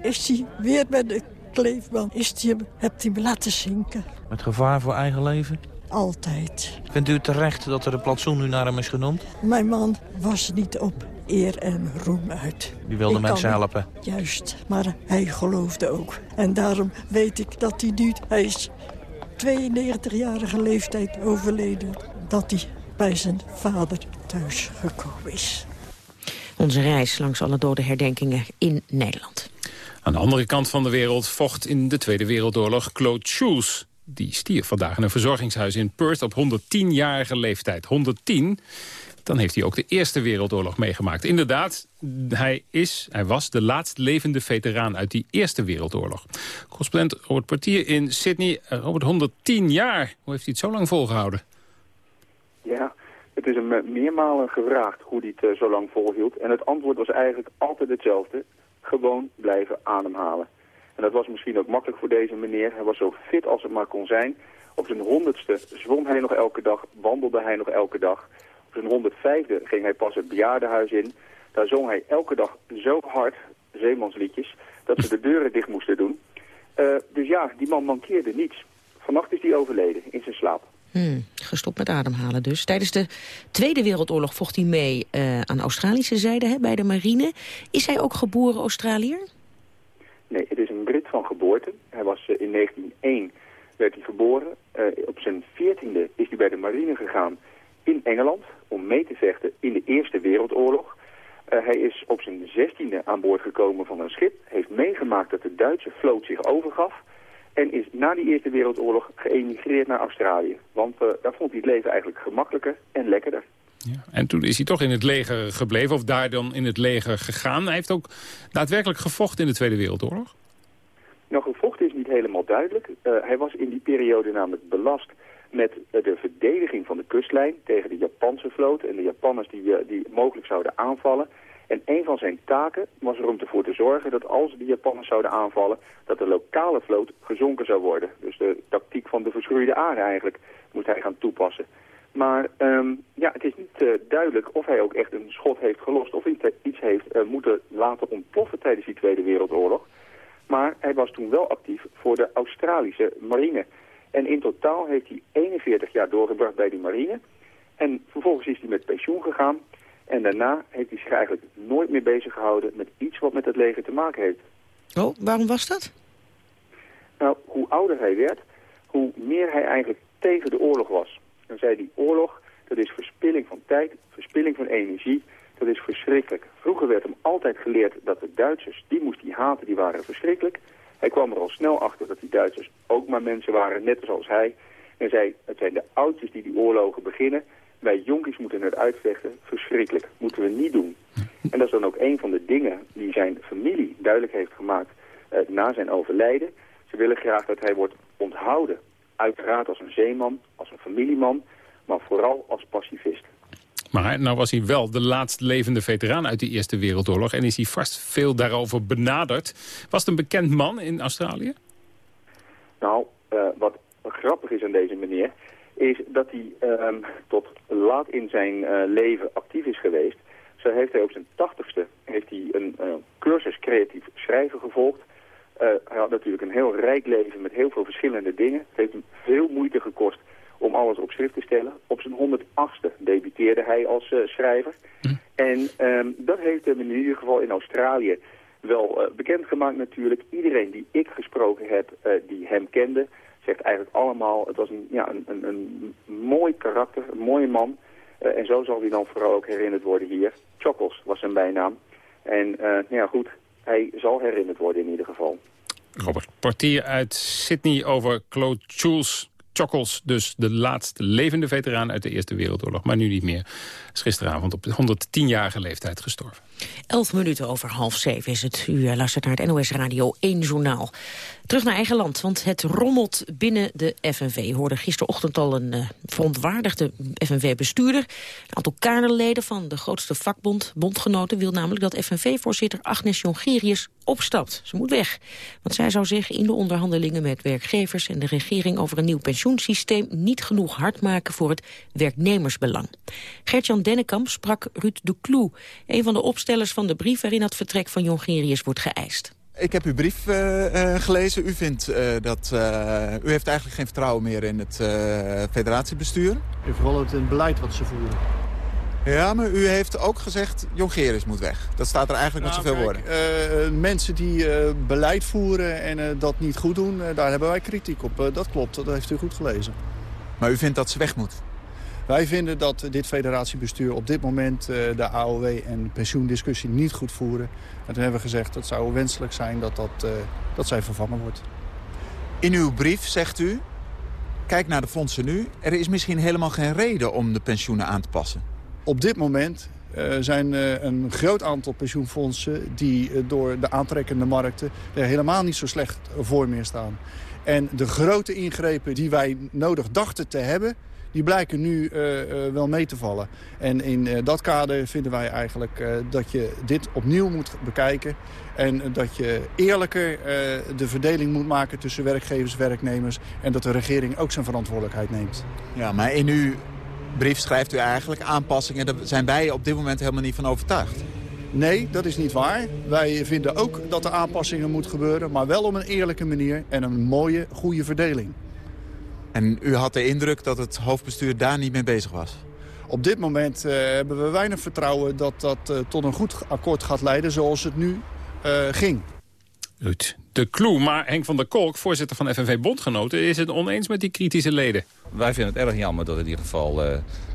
is hij weer met de kleefband, is die, hebt hij me laten zinken. Met gevaar voor eigen leven? Altijd. Vindt u terecht dat er een plantsoen nu naar hem is genoemd? Mijn man was niet op eer en roem uit. Die wilde ik mensen helpen? Juist, maar hij geloofde ook. En daarom weet ik dat hij nu... Hij is 92-jarige leeftijd overleden. Dat hij bij zijn vader thuis gekomen is. Onze reis langs alle dode herdenkingen in Nederland. Aan de andere kant van de wereld vocht in de Tweede Wereldoorlog Claude Schulz. Die stierf vandaag in een verzorgingshuis in Perth op 110-jarige leeftijd. 110, dan heeft hij ook de Eerste Wereldoorlog meegemaakt. Inderdaad, hij, is, hij was de laatst levende veteraan uit die Eerste Wereldoorlog. Correspondent Robert Portier in Sydney. Robert, 110 jaar. Hoe heeft hij het zo lang volgehouden? Ja, het is hem meermalen gevraagd hoe hij het zo lang volhield. En het antwoord was eigenlijk altijd hetzelfde gewoon blijven ademhalen. En dat was misschien ook makkelijk voor deze meneer. Hij was zo fit als het maar kon zijn. Op zijn honderdste zwom hij nog elke dag, wandelde hij nog elke dag. Op zijn honderdvijfde ging hij pas het bejaardenhuis in. Daar zong hij elke dag zo hard, zeemansliedjes, dat ze de deuren dicht moesten doen. Uh, dus ja, die man mankeerde niets. Vannacht is hij overleden, in zijn slaap. Hmm, gestopt met ademhalen dus. Tijdens de Tweede Wereldoorlog vocht hij mee uh, aan Australische zijde hè, bij de marine. Is hij ook geboren Australiër? Nee, het is een Brit van geboorte. Hij was uh, in 1901 werd hij geboren. Uh, op zijn veertiende is hij bij de marine gegaan in Engeland om mee te vechten in de Eerste Wereldoorlog. hij is op zijn zestiende aan boord gekomen van een schip. Heeft meegemaakt dat de Duitse vloot zich overgaf. En is na die Eerste Wereldoorlog geëmigreerd naar Australië. Want uh, daar vond hij het leven eigenlijk gemakkelijker en lekkerder. Ja, en toen is hij toch in het leger gebleven, of daar dan in het leger gegaan. Hij heeft ook daadwerkelijk gevochten in de Tweede Wereldoorlog? Nou, gevochten is niet helemaal duidelijk. Uh, hij was in die periode namelijk belast met uh, de verdediging van de kustlijn tegen de Japanse vloot en de Japanners die, die mogelijk zouden aanvallen. En een van zijn taken was er om ervoor te zorgen dat als de Japanners zouden aanvallen, dat de lokale vloot gezonken zou worden. Dus de tactiek van de verschroeide aarde eigenlijk moest hij gaan toepassen. Maar um, ja, het is niet uh, duidelijk of hij ook echt een schot heeft gelost of iets heeft uh, moeten laten ontploffen tijdens die Tweede Wereldoorlog. Maar hij was toen wel actief voor de Australische marine. En in totaal heeft hij 41 jaar doorgebracht bij die marine. En vervolgens is hij met pensioen gegaan. En daarna heeft hij zich eigenlijk nooit meer bezig gehouden met iets wat met het leger te maken heeft. Oh, waarom was dat? Nou, hoe ouder hij werd, hoe meer hij eigenlijk tegen de oorlog was. Dan zei die oorlog, dat is verspilling van tijd, verspilling van energie, dat is verschrikkelijk. Vroeger werd hem altijd geleerd dat de Duitsers, die moest hij haten, die waren verschrikkelijk. Hij kwam er al snel achter dat die Duitsers ook maar mensen waren, net zoals hij. En zei, het zijn de oudjes die die oorlogen beginnen. Wij jonkies moeten het uitvechten. Verschrikkelijk. Moeten we niet doen. En dat is dan ook een van de dingen die zijn familie duidelijk heeft gemaakt uh, na zijn overlijden. Ze willen graag dat hij wordt onthouden. Uiteraard als een zeeman, als een familieman, maar vooral als pacifist. Maar nou was hij wel de laatst levende veteraan uit de Eerste Wereldoorlog... en is hij vast veel daarover benaderd. Was het een bekend man in Australië? Nou, eh, wat grappig is aan deze meneer, is dat hij ehm, tot laat in zijn eh, leven actief is geweest. Zo heeft hij op zijn tachtigste heeft hij een uh, cursus creatief schrijven gevolgd. hij had natuurlijk een heel rijk leven met heel veel verschillende dingen. Het heeft hem veel moeite gekost om alles op schrift te stellen. Op zijn 108ste debuteerde hij als schrijver. Hm. En ehm, dat heeft hem in ieder geval in Australië wel uh, bekendgemaakt natuurlijk. Iedereen die ik gesproken heb, die hem kende, het was een, ja, een, een, mooi karakter, een mooie man. Uh, en zo zal hij dan vooral ook herinnerd worden hier. Chokkels was zijn bijnaam. En nou ja, goed, hij zal herinnerd worden in ieder geval. Robert Portier uit Sydney over Claude Jules Chokkels, dus de laatste levende veteraan uit de Eerste Wereldoorlog. Maar nu niet meer. Is gisteravond op 110-jarige leeftijd gestorven. Elf minuten over half zeven is het. U luistert naar het NOS Radio 1 Journaal. Terug naar eigen land, want het rommelt binnen de FNV. hoorde gisterochtend al een uh, verontwaardigde FNV-bestuurder. Een aantal kaderleden van de grootste vakbond, bondgenoten... wil namelijk dat FNV-voorzitter Agnes Jongerius opstapt. Ze moet weg. Want zij zou zeggen in de onderhandelingen met werkgevers... en de regering over een nieuw pensioensysteem... niet genoeg hard maken voor het werknemersbelang. Gertjan Dennekamp sprak Ruud de Kloe, een van de opstellers van de brief... waarin het vertrek van Jongerius wordt geëist. Ik heb uw brief uh, uh, gelezen. U vindt uh, dat... u heeft eigenlijk geen vertrouwen meer in het federatiebestuur. En vooral het beleid wat ze voeren. Ja, maar u heeft ook gezegd, Jongeris moet weg. Dat staat er eigenlijk nou, met zoveel woorden. mensen die beleid voeren en dat niet goed doen, daar hebben wij kritiek op. dat klopt, dat heeft u goed gelezen. Maar u vindt dat ze weg moet? Wij vinden dat dit federatiebestuur op dit moment de AOW en pensioendiscussie niet goed voeren. En toen hebben we gezegd dat het zou wenselijk zijn dat, dat, dat zij vervangen wordt. In uw brief zegt u, kijk naar de fondsen nu... er is misschien helemaal geen reden om de pensioenen aan te passen. Op dit moment uh, zijn uh, een groot aantal pensioenfondsen... die door de aantrekkende markten er helemaal niet zo slecht voor meer staan. En de grote ingrepen die wij nodig dachten te hebben die blijken nu wel mee te vallen. En in dat kader vinden wij eigenlijk dat je dit opnieuw moet bekijken. En dat je eerlijker de verdeling moet maken tussen werkgevers en werknemers. En dat de regering ook zijn verantwoordelijkheid neemt. Ja, maar in uw brief schrijft u eigenlijk aanpassingen. Daar zijn wij op dit moment helemaal niet van overtuigd. Nee, dat is niet waar. Wij vinden ook dat er aanpassingen moeten gebeuren. Maar wel op een eerlijke manier en een mooie, goede verdeling. En u had de indruk dat het hoofdbestuur daar niet mee bezig was? Op dit moment uh, hebben we weinig vertrouwen dat dat uh, tot een goed akkoord gaat leiden zoals het nu uh, ging. Ruud, de clue. Maar Henk van der Kolk, voorzitter van FNV Bondgenoten... is het oneens met die kritische leden. Wij vinden het erg jammer dat in ieder geval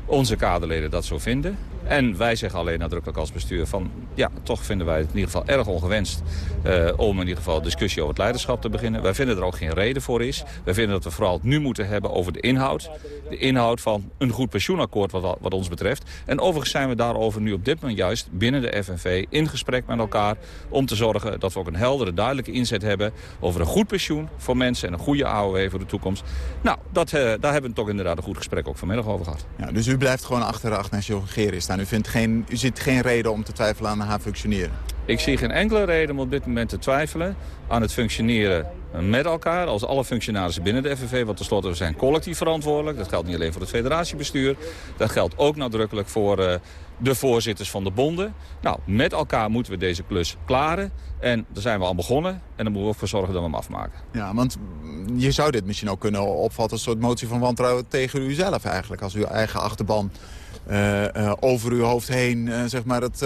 onze kaderleden dat zo vinden. En wij zeggen alleen nadrukkelijk als bestuur van... ja, toch vinden wij het in ieder geval erg ongewenst... Uh, om in ieder geval discussie over het leiderschap te beginnen. Wij vinden er ook geen reden voor is. Wij vinden dat we vooral het nu moeten hebben over de inhoud. De inhoud van een goed pensioenakkoord wat, wat ons betreft. En overigens zijn we daarover nu op dit moment juist binnen de FNV... in gesprek met elkaar om te zorgen dat we ook een heldere, duidelijke inzet hebben... over een goed pensioen voor mensen en een goede AOW voor de toekomst. Nou, dat, uh, daar hebben we toch inderdaad een goed gesprek ook vanmiddag over gehad. Ja, dus blijft gewoon achter Agnes Jongerius staan. U, vindt geen, u ziet geen reden om te twijfelen aan haar functioneren? Ik zie geen enkele reden om op dit moment te twijfelen aan het functioneren met elkaar, als alle functionarissen binnen de FNV. Want tenslotte, we zijn collectief verantwoordelijk. Dat geldt niet alleen voor het federatiebestuur. Dat geldt ook nadrukkelijk voor uh, de voorzitters van de bonden. Nou, met elkaar moeten we deze klus klaren. En daar zijn we al begonnen. En dan moeten we ook voor zorgen dat we hem afmaken. Ja, want je zou dit misschien ook kunnen opvatten als een soort motie van wantrouwen tegen u zelf eigenlijk. Als uw eigen achterban uh, uh, over uw hoofd heen uh, zeg maar het,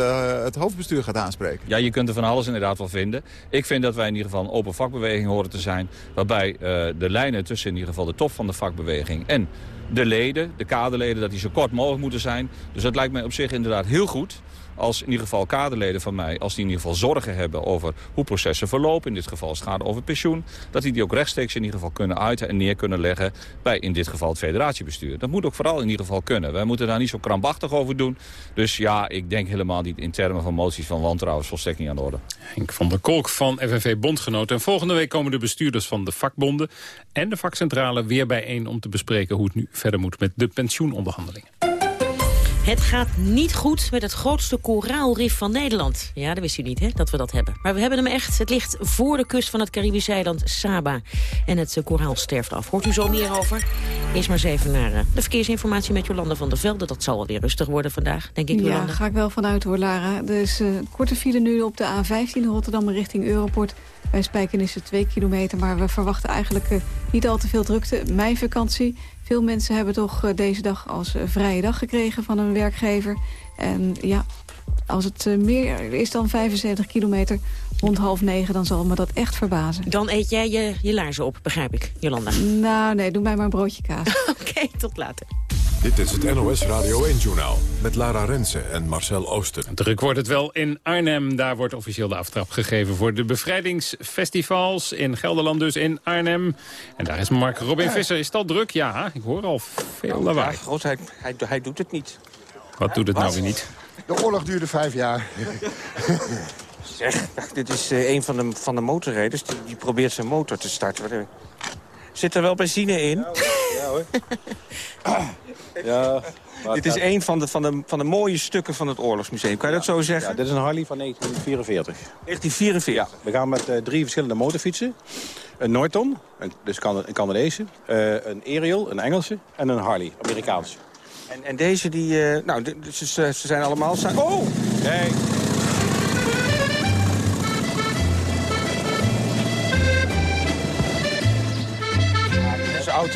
het hoofdbestuur gaat aanspreken. Ja, je kunt er van alles inderdaad wel vinden. Ik vind dat wij in ieder geval een open vakbeweging horen te zijn... waarbij de lijnen tussen in ieder geval de top van de vakbeweging... en de leden, de kaderleden, dat die zo kort mogelijk moeten zijn. Dus dat lijkt mij op zich inderdaad heel goed als in ieder geval kaderleden van mij... als die in ieder geval zorgen hebben over hoe processen verlopen... in dit geval als het gaat over pensioen... dat die die ook rechtstreeks in ieder geval kunnen uiten en neer kunnen leggen... bij in dit geval het federatiebestuur. Dat moet ook vooral in ieder geval kunnen. Wij moeten daar niet zo krampachtig over doen. Dus ja, ik denk helemaal niet in termen van moties van wantrouwen... volstrekt niet aan de orde. Henk van der Kolk van FNV Bondgenoten. En volgende week komen de bestuurders van de vakbonden... en de vakcentrale weer bijeen om te bespreken hoe het nu verder moet met de pensioenonderhandelingen. Het gaat niet goed met het grootste koraalrif van Nederland. Ja, dat wist u niet, hè, dat we dat hebben. Maar we hebben hem echt. Het ligt voor de kust van het Caribische eiland Saba. En het eh, koraal sterft af. Hoort u zo meer over? Eerst maar eens even naar uh, de verkeersinformatie met Jolanda van der Velde. Dat zal wel weer rustig worden vandaag, denk ik, Jolanda. Ja, ga ik wel vanuit hoor, Lara. Er is uh, korte file nu op de A15 Rotterdam richting Europort. Bij Spijkenissen 2 kilometer, maar we verwachten eigenlijk uh, niet al te veel drukte. Meivakantie. Veel mensen hebben toch uh, deze dag als uh, vrije dag gekregen van een werkgever. En ja, als het meer is dan 75 kilometer rond half negen, dan zal me dat echt verbazen. Dan eet jij je, je laarzen op, begrijp ik, Jolanda. Nou, nee, doe mij maar een broodje kaas. Oké, okay, tot later. Dit is het NOS Radio 1-journaal met Lara Rensen en Marcel Ooster. Druk wordt het wel in Arnhem. Daar wordt officieel de aftrap gegeven voor de bevrijdingsfestivals. In Gelderland dus, in Arnhem. En daar is Mark Robin Visser. Is al druk? Ja, ik hoor al veel lawaai. Ja, God, hij, hij, hij doet het niet. Wat doet het nou weer niet? De oorlog duurde vijf jaar. zeg, dit is uh, een van de, van de motorrijders. Die, die probeert zijn motor te starten. Zit er wel benzine in? Ja hoor. Ja, dit is een van de, van, de, van de mooie stukken van het Oorlogsmuseum. Kan je ja, dat zo zeggen? Ja, dit is een Harley van 1944. 1944? Ja, we gaan met uh, drie verschillende motorfietsen. Een Norton, een, dus een Canadese, uh, een Ariel, een Engelse en een Harley, Amerikaanse. En, en deze, die, uh, nou, ze, ze zijn allemaal... Oh! Nee.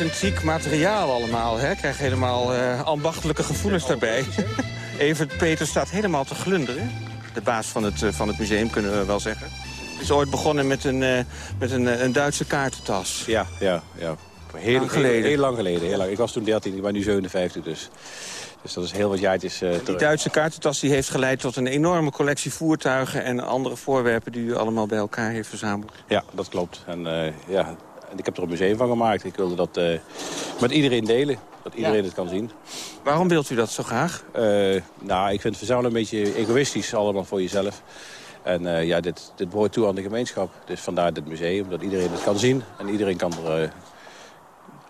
Authentiek materiaal allemaal. Hè? Krijg helemaal uh, ambachtelijke gevoelens daarbij. Evert Peter staat helemaal te glunderen. De baas van het, uh, van het museum, kunnen we wel zeggen. Het is ooit begonnen met een, uh, met een, een Duitse kaartentas. Ja, ja, ja. Heel lang geleden. Heel, heel, lang geleden. Heel lang. Ik was toen 13, ik ben nu 57 dus. Dus dat is heel wat jaartjes uh, Die Duitse kaartentas die heeft geleid tot een enorme collectie voertuigen... en andere voorwerpen die u allemaal bij elkaar heeft verzameld. Ja, dat klopt. En uh, ja, en ik heb er een museum van gemaakt. Ik wilde dat uh, met iedereen delen. Dat iedereen ja. het kan zien. Waarom wilt u dat zo graag? Uh, nou, ik vind verzamelen een beetje egoïstisch. Allemaal voor jezelf. En uh, ja, dit, dit behoort toe aan de gemeenschap. Dus vandaar dit museum. Dat iedereen het kan zien. En iedereen kan, er,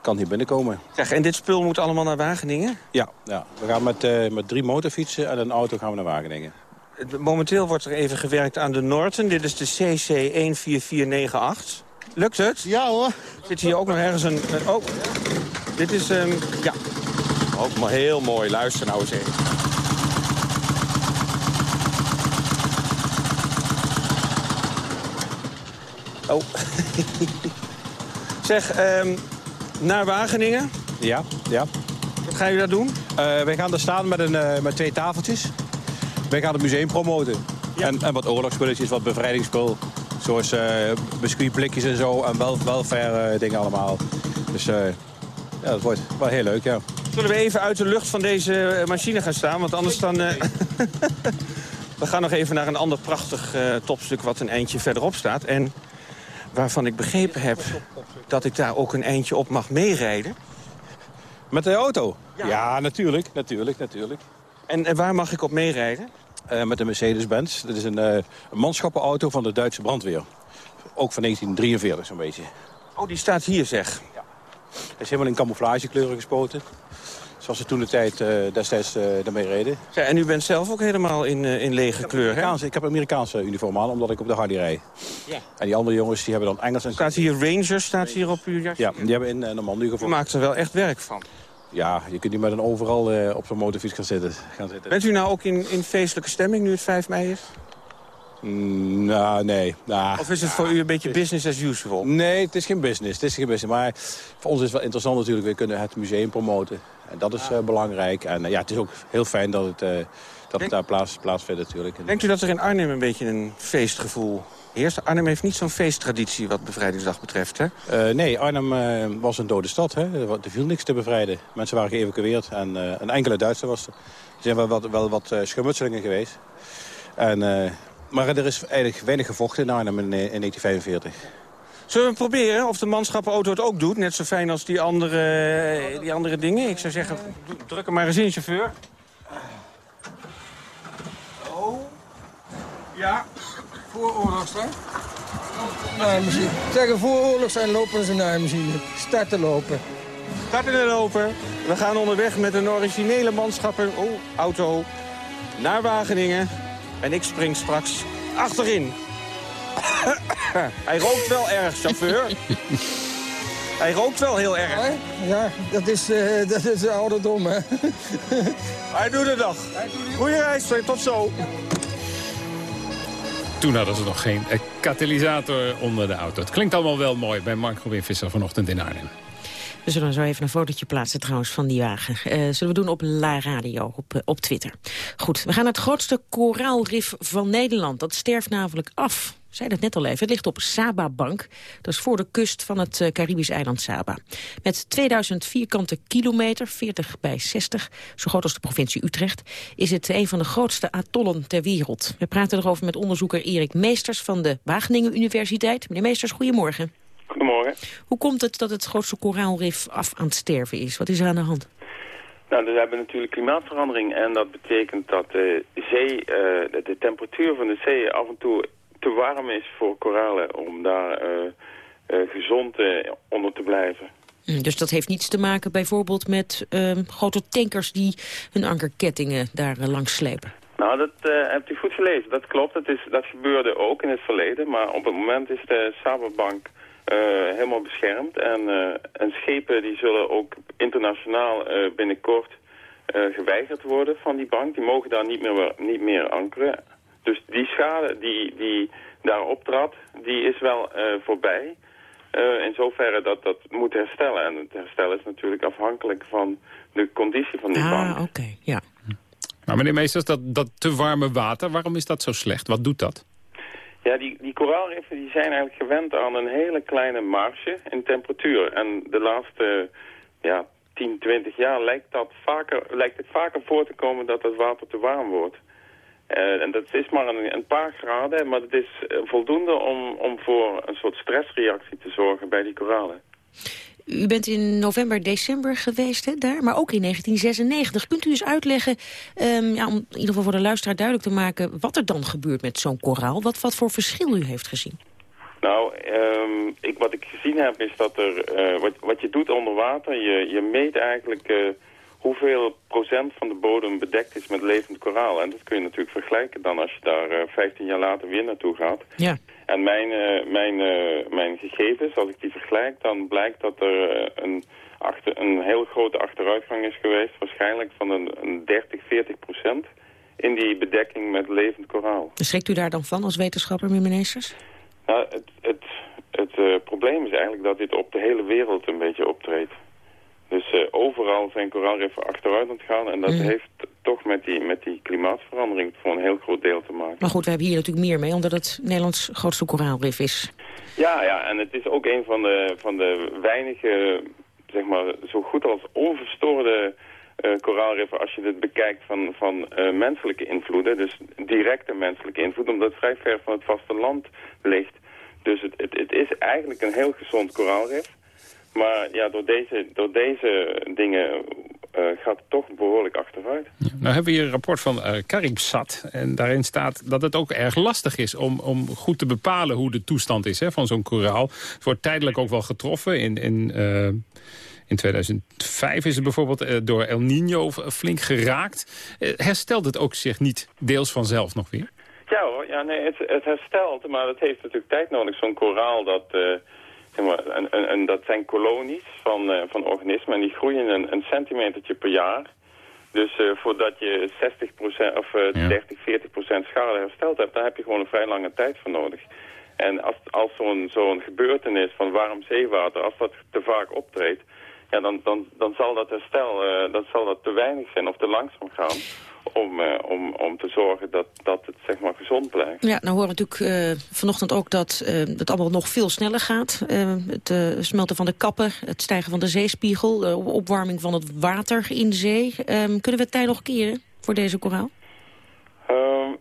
kan hier binnenkomen. Zeg, en dit spul moet allemaal naar Wageningen? Ja, ja. we gaan met, met drie motorfietsen en een auto gaan we naar Wageningen. Momenteel wordt er even gewerkt aan de Norton. Dit is de CC 14498. Lukt het? Ja hoor. Zit hier ook nog ergens een... een oh, dit is een... Um, ja. Ook maar heel mooi. Luister nou eens even. Oh. zeg, um, naar Wageningen. Ja, ja. Wat gaan jullie daar doen? Uh, wij gaan daar staan met, een, uh, met twee tafeltjes. Wij gaan het museum promoten. Ja. En, en wat oorlogsspulletjes, wat bevrijdingsspul. Zoals uh, biscuitblikjes en zo en wel, welfare uh, dingen allemaal. Dus uh, ja, dat wordt wel heel leuk, ja. Zullen we even uit de lucht van deze machine gaan staan? Want anders dan... we gaan nog even naar een ander prachtig topstuk wat een eindje verderop staat. En waarvan ik begrepen heb dat ik daar ook een eindje op mag meerijden. Met de auto? Ja, ja natuurlijk, natuurlijk, natuurlijk. En, en waar mag ik op meerijden? Uh, met een Mercedes-Benz. Dat is een, uh, een manschappenauto van de Duitse brandweer. Ook van 1943 zo'n beetje. Oh, die staat hier zeg. Ja. Hij is helemaal in camouflagekleuren gespoten. Zoals ze toen de tijd uh, destijds daarmee reden. Ja, en u bent zelf ook helemaal in, in lege kleur, hè? Ik heb een Amerikaanse uniform aan, omdat ik op de Harley rijd. Ja. En die andere jongens die hebben dan Engels en... Staat hier Rangers, staat hier op uw jasje? Ja, die hebben in uh, Normandië gevonden. U maakt er wel echt werk van. Ja, je kunt niet met een overal uh, op zo'n motorfiets gaan zitten, gaan zitten. Bent u nou ook in, in feestelijke stemming nu het 5 mei is? Mm, nou, nee. Nah, of is het voor u een beetje business as usual? Nee, het is geen business. Het is geen business. Maar voor ons is het wel interessant natuurlijk. We kunnen het museum promoten. En dat is uh, belangrijk. En uh, ja, het is ook heel fijn dat het, dat Denk, het daar plaats, plaatsvindt natuurlijk. Denkt u dat er in Arnhem een beetje een feestgevoel heerst? Arnhem heeft niet zo'n feesttraditie wat bevrijdingsdag betreft, hè? Uh, nee, Arnhem uh, was een dode stad. Hè? Er viel niks te bevrijden. Mensen waren geëvacueerd en uh, een enkele Duitser was er. Er zijn wel wat, wel wat schermutselingen geweest. En, maar er is eigenlijk weinig gevochten in Arnhem in, in 1945. Zullen we proberen of de manschappenauto het ook doet? Net zo fijn als die andere, die andere dingen. Ik zou zeggen, druk hem maar eens in, chauffeur. Oh. Ja. Vooroorlogstijd? Naaimachine. Zeggen vooroorlog zijn lopen ze naaimachine. Starten lopen. Starten en lopen. We gaan onderweg met een originele manschapper, oh, auto, naar Wageningen. En ik spring straks achterin. Hij rookt wel erg, chauffeur. Hij rookt wel heel erg. Ja, dat is, uh, dat is ouderdom, hè. Hij doet het nog. Goeie reis, tot zo. Toen hadden ze nog geen eh, katalysator onder de auto. Het klinkt allemaal wel mooi bij Mark Robin Visser vanochtend in Arnhem. We zullen zo even een fotootje plaatsen trouwens van die wagen. Uh, zullen we doen op La Radio, op, uh, op Twitter. Goed, we gaan naar het grootste koraalrif van Nederland. Dat sterft namelijk af. Zei dat net al even. Het ligt op Saba Bank. Dat is voor de kust van het uh, Caribisch eiland Saba. Met 2000 vierkante kilometer, 40 bij 60, zo groot als de provincie Utrecht, is het een van de grootste atollen ter wereld. We praten erover met onderzoeker Erik Meesters van de Wageningen Universiteit. Meneer Meesters, goedemorgen. Goedemorgen. Hoe komt het dat het grootste koraalrif af aan het sterven is? Wat is er aan de hand? Nou, dus we hebben natuurlijk klimaatverandering en dat betekent dat de zee, uh, de temperatuur van de zee af en toe te warm is voor koralen om daar uh, uh, gezond onder te blijven. Dus dat heeft niets te maken bijvoorbeeld met ehm, grote tankers die hun ankerkettingen daar langs slepen? Nou, dat hebt u goed gelezen. Dat klopt. Dat, is, dat gebeurde ook in het verleden. Maar op het moment is de Saberbank uh, helemaal beschermd. En, uh, en schepen die zullen ook internationaal binnenkort geweigerd worden van die bank. Die mogen daar niet meer, niet meer ankeren. Dus die schade die, die daar optrad, die is wel voorbij. in zoverre dat dat moet herstellen. En het herstel is natuurlijk afhankelijk van de conditie van die ah, bank. Ah, oké, ja. Maar meneer Meesters, dat, dat te warme water, waarom is dat zo slecht? Wat doet dat? Ja, die, die koraalriffen die zijn eigenlijk gewend aan een hele kleine marge in temperatuur. En de laatste ja, 10, 20 jaar lijkt, dat vaker, lijkt het vaker voor te komen dat het water te warm wordt. Uh, en dat is maar een, een, paar graden, maar het is voldoende om, om voor een soort stressreactie te zorgen bij die koralen. U bent in november, december geweest hè, daar, maar ook in 1996. Kunt u eens uitleggen, um, ja, om in ieder geval voor de luisteraar duidelijk te maken... wat er dan gebeurt met zo'n koraal? Wat, wat voor verschil u heeft gezien? Nou, um, ik, wat ik gezien heb is dat er... Uh, wat, wat je doet onder water, je, je meet eigenlijk... Uh, hoeveel procent van de bodem bedekt is met levend koraal. En dat kun je natuurlijk vergelijken dan als je daar uh, 15 jaar later weer naartoe gaat. Ja. En mijn, uh, mijn, uh, mijn gegevens, als ik die vergelijk, dan blijkt dat er een, achter, een heel grote achteruitgang is geweest. Waarschijnlijk van een, een 30, 40 procent in die bedekking met levend koraal. Schrikt u daar dan van als wetenschapper, meneer Meesters? Nou, het, het, het probleem is eigenlijk dat dit op de hele wereld een beetje optreedt. Dus uh, overal zijn koraalriffen achteruit aan het gaan. En dat mm. heeft toch met die, met die klimaatverandering voor een heel groot deel te maken. Maar goed, we hebben hier natuurlijk meer mee, omdat het Nederlands grootste koraalrif is. Ja, ja, en het is ook een van de, van de weinige, zeg maar, zo goed als onverstoorde uh, koraalriffen als je het bekijkt van, van uh, menselijke invloeden. Dus directe menselijke invloed, omdat het vrij ver van het vasteland ligt. Dus het, het, het is eigenlijk een heel gezond koraalrif. Maar ja, door deze, door deze dingen uh, gaat het toch behoorlijk achteruit. Ja, nou hebben we hier een rapport van uh, Karibsat. En daarin staat dat het ook erg lastig is om, om goed te bepalen hoe de toestand is hè, van zo'n koraal. Het wordt tijdelijk ook wel getroffen. In, in, uh, in 2005 is het bijvoorbeeld door El Nino flink geraakt. herstelt het ook zich niet deels vanzelf nog weer? Ja hoor, ja, nee, het, het herstelt. Maar het heeft natuurlijk tijd nodig. Zo'n koraal dat... Zeg maar, en, en, en, dat zijn kolonies van, uh, van organismen en die groeien een, een centimetertje per jaar. Dus uh, voordat je 60% of uh, ja. 30, 40% schade hersteld hebt, daar heb je gewoon een vrij lange tijd voor nodig. En als, als zo'n zo'n gebeurtenis van warm zeewater, als dat te vaak optreedt, ja, dan, dan, dan zal dat herstel dan zal dat te weinig zijn of te langzaam gaan om, uh, om, om te zorgen dat, dat het zeg maar gezond blijft. Ja, nou horen we natuurlijk uh, vanochtend ook dat uh, het allemaal nog veel sneller gaat. het smelten van de kappen, het stijgen van de zeespiegel, opwarming van het water in zee. Ehm, kunnen we het tijd nog keren voor deze koraal? Ehm,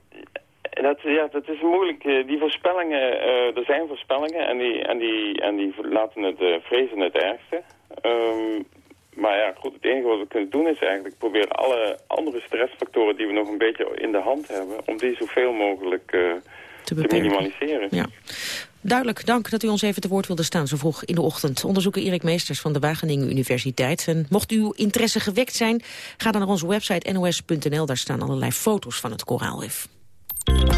dat, ja, dat is moeilijk. Die voorspellingen, er zijn voorspellingen en die, en die, en die laten het vrezen het ergste. Um, maar ja, goed, het enige wat we kunnen doen is eigenlijk proberen alle andere stressfactoren die we nog een beetje in de hand hebben, om die zoveel mogelijk uh, te, te, minimaliseren. Ja. Duidelijk, dank dat u ons even te woord wilde staan zo vroeg in de ochtend. Onderzoeker Erik Meesters van de Wageningen Universiteit. En mocht uw interesse gewekt zijn, ga dan naar onze website nos.nl. Daar staan allerlei foto's van het koraalrif.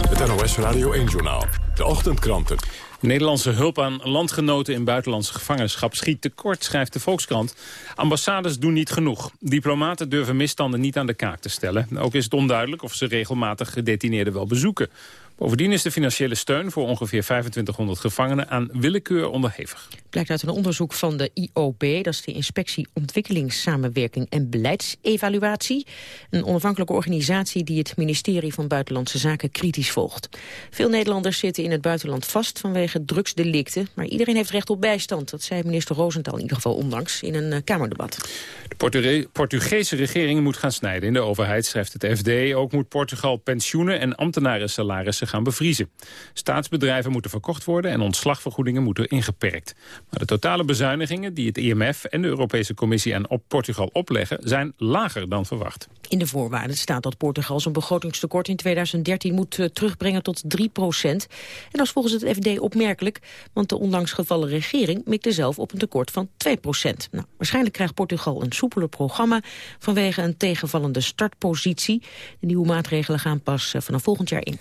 Het NOS Radio 1-journaal. De ochtendkranten. Nederlandse hulp aan landgenoten in buitenlandse gevangenschap schiet tekort, schrijft de Volkskrant. Ambassades doen niet genoeg. Diplomaten durven misstanden niet aan de kaak te stellen. Ook is het onduidelijk of ze regelmatig gedetineerden wel bezoeken. Bovendien is de financiële steun voor ongeveer 2500 gevangenen aan willekeur onderhevig. Blijkt uit een onderzoek van de IOB, dat is de Inspectie Ontwikkelingssamenwerking en Beleidsevaluatie. Een onafhankelijke organisatie die het ministerie van Buitenlandse Zaken kritisch volgt. Veel Nederlanders zitten in het buitenland vast vanwege drugsdelicten, maar iedereen heeft recht op bijstand. Dat zei minister Rosenthal in ieder geval onlangs in een uh, Kamerdebat. De Portugese regering moet gaan snijden in de overheid, schrijft het FD. Ook moet Portugal pensioenen en ambtenaren salarissen gaan bevriezen. Staatsbedrijven moeten verkocht worden en ontslagvergoedingen moeten ingeperkt. Maar de totale bezuinigingen die het IMF en de Europese Commissie aan op Portugal opleggen zijn lager dan verwacht. In de voorwaarden staat dat Portugal zijn begrotingstekort in 2013 moet uh, terugbrengen tot 3 procent. En dat is volgens het FD opmerkelijk, want de onlangs gevallen regering mikte zelf op een tekort van 2 procent. Nou, waarschijnlijk krijgt Portugal een soepeler programma vanwege een tegenvallende startpositie. De nieuwe maatregelen gaan pas uh, vanaf volgend jaar in.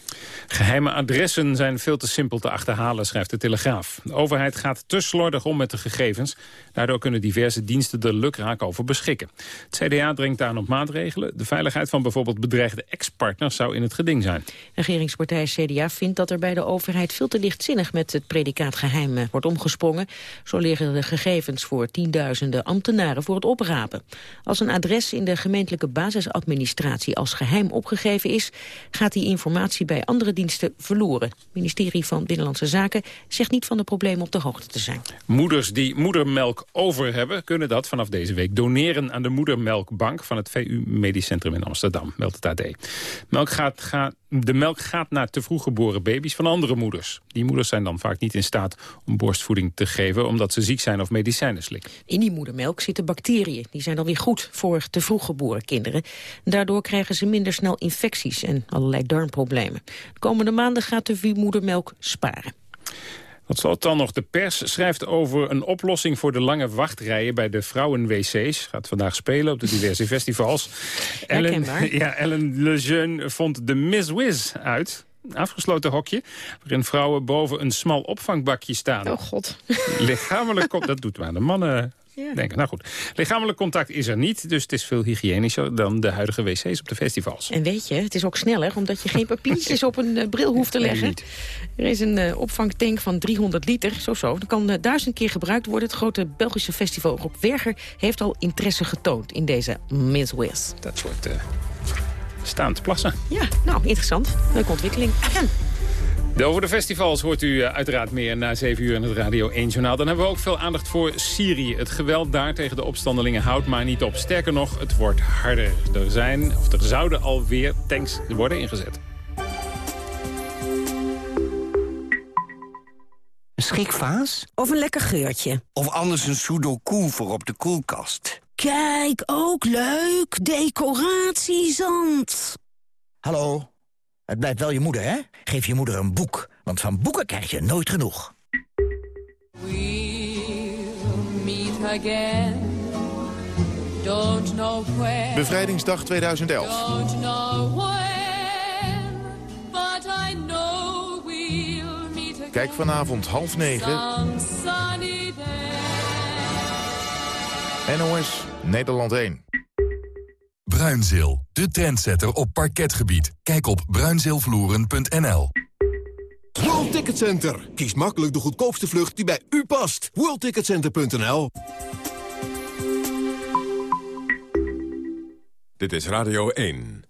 Geheime adressen zijn veel te simpel te achterhalen, schrijft de Telegraaf. De overheid gaat te slordig om met de gegevens. Daardoor kunnen diverse diensten er lukraak over beschikken. Het CDA dringt aan op maatregelen. De veiligheid van bijvoorbeeld bedreigde ex-partners zou in het geding zijn. Regeringspartij CDA vindt dat er bij de overheid veel te lichtzinnig met het predicaat geheim eh, wordt omgesprongen. Zo liggen de gegevens voor tienduizenden ambtenaren voor het oprapen. Als een adres in de gemeentelijke basisadministratie als geheim opgegeven is, gaat die informatie bij andere diensten verloren. Het ministerie van Binnenlandse Zaken zegt niet van de problemen op de hoogte te zijn. Moeders die moedermelk over hebben... kunnen dat vanaf deze week doneren aan de Moedermelkbank... van het VU Medisch Centrum in Amsterdam, meldt het AD. Melk gaat, gaat, de melk gaat naar te vroeg geboren baby's van andere moeders. Die moeders zijn dan vaak niet in staat om borstvoeding te geven... omdat ze ziek zijn of medicijnen slikken. In die moedermelk zitten bacteriën. Die zijn dan weer goed voor te vroeg geboren kinderen. Daardoor krijgen ze minder snel infecties en allerlei darmproblemen. De komende maanden gaat de VU moedermelk sparen. Tot slot dan nog de pers schrijft over een oplossing voor de lange wachtrijen bij de vrouwen-wc's. Gaat vandaag spelen op de diverse festivals. Ellen, ja, Ellen Lejeune vond de Miss Wiz uit. Een afgesloten hokje waarin vrouwen boven een smal opvangbakje staan. Oh god. Lichamelijk, dat doet maar de mannen ja. denken. Nou goed, lichamelijk contact is er niet, dus het is veel hygiënischer dan de huidige wc's op de festivals. En weet je, het is ook sneller, omdat je geen papiertjes op een uh, bril hoeft te leggen. er is een uh, opvangtank van 300 liter, zo zo. Dat kan uh, duizend keer gebruikt worden. Het grote Belgische festival Rob Werger heeft al interesse getoond in deze Miss Wiz. Dat soort staand plassen. Ja, nou, interessant. Leuke ontwikkeling. Over de festivals hoort u uiteraard meer na 7 uur in het Radio 1 Journaal. Dan hebben we ook veel aandacht voor Syrië. Het geweld daar tegen de opstandelingen houdt maar niet op. Sterker nog, het wordt harder. Er zijn, of er zouden alweer tanks worden ingezet. Een schrikvaas? Of een lekker geurtje? Of anders een sudoku voor op de koelkast? Kijk, ook leuk. Decoratiezand. Hallo? Het blijft wel je moeder, hè? Geef je moeder een boek, want van boeken krijg je nooit genoeg. We'll meet again. Don't know where. Bevrijdingsdag 2011. Don't know when, but I know we'll meet again. Kijk vanavond half negen. NOS Nederland 1. Bruinzeel, de trendsetter op parketgebied. Kijk op bruinzeelvloeren.nl. World Ticket Center. Kies makkelijk de goedkoopste vlucht die bij u past. WorldTicketCenter.nl Dit is Radio 1.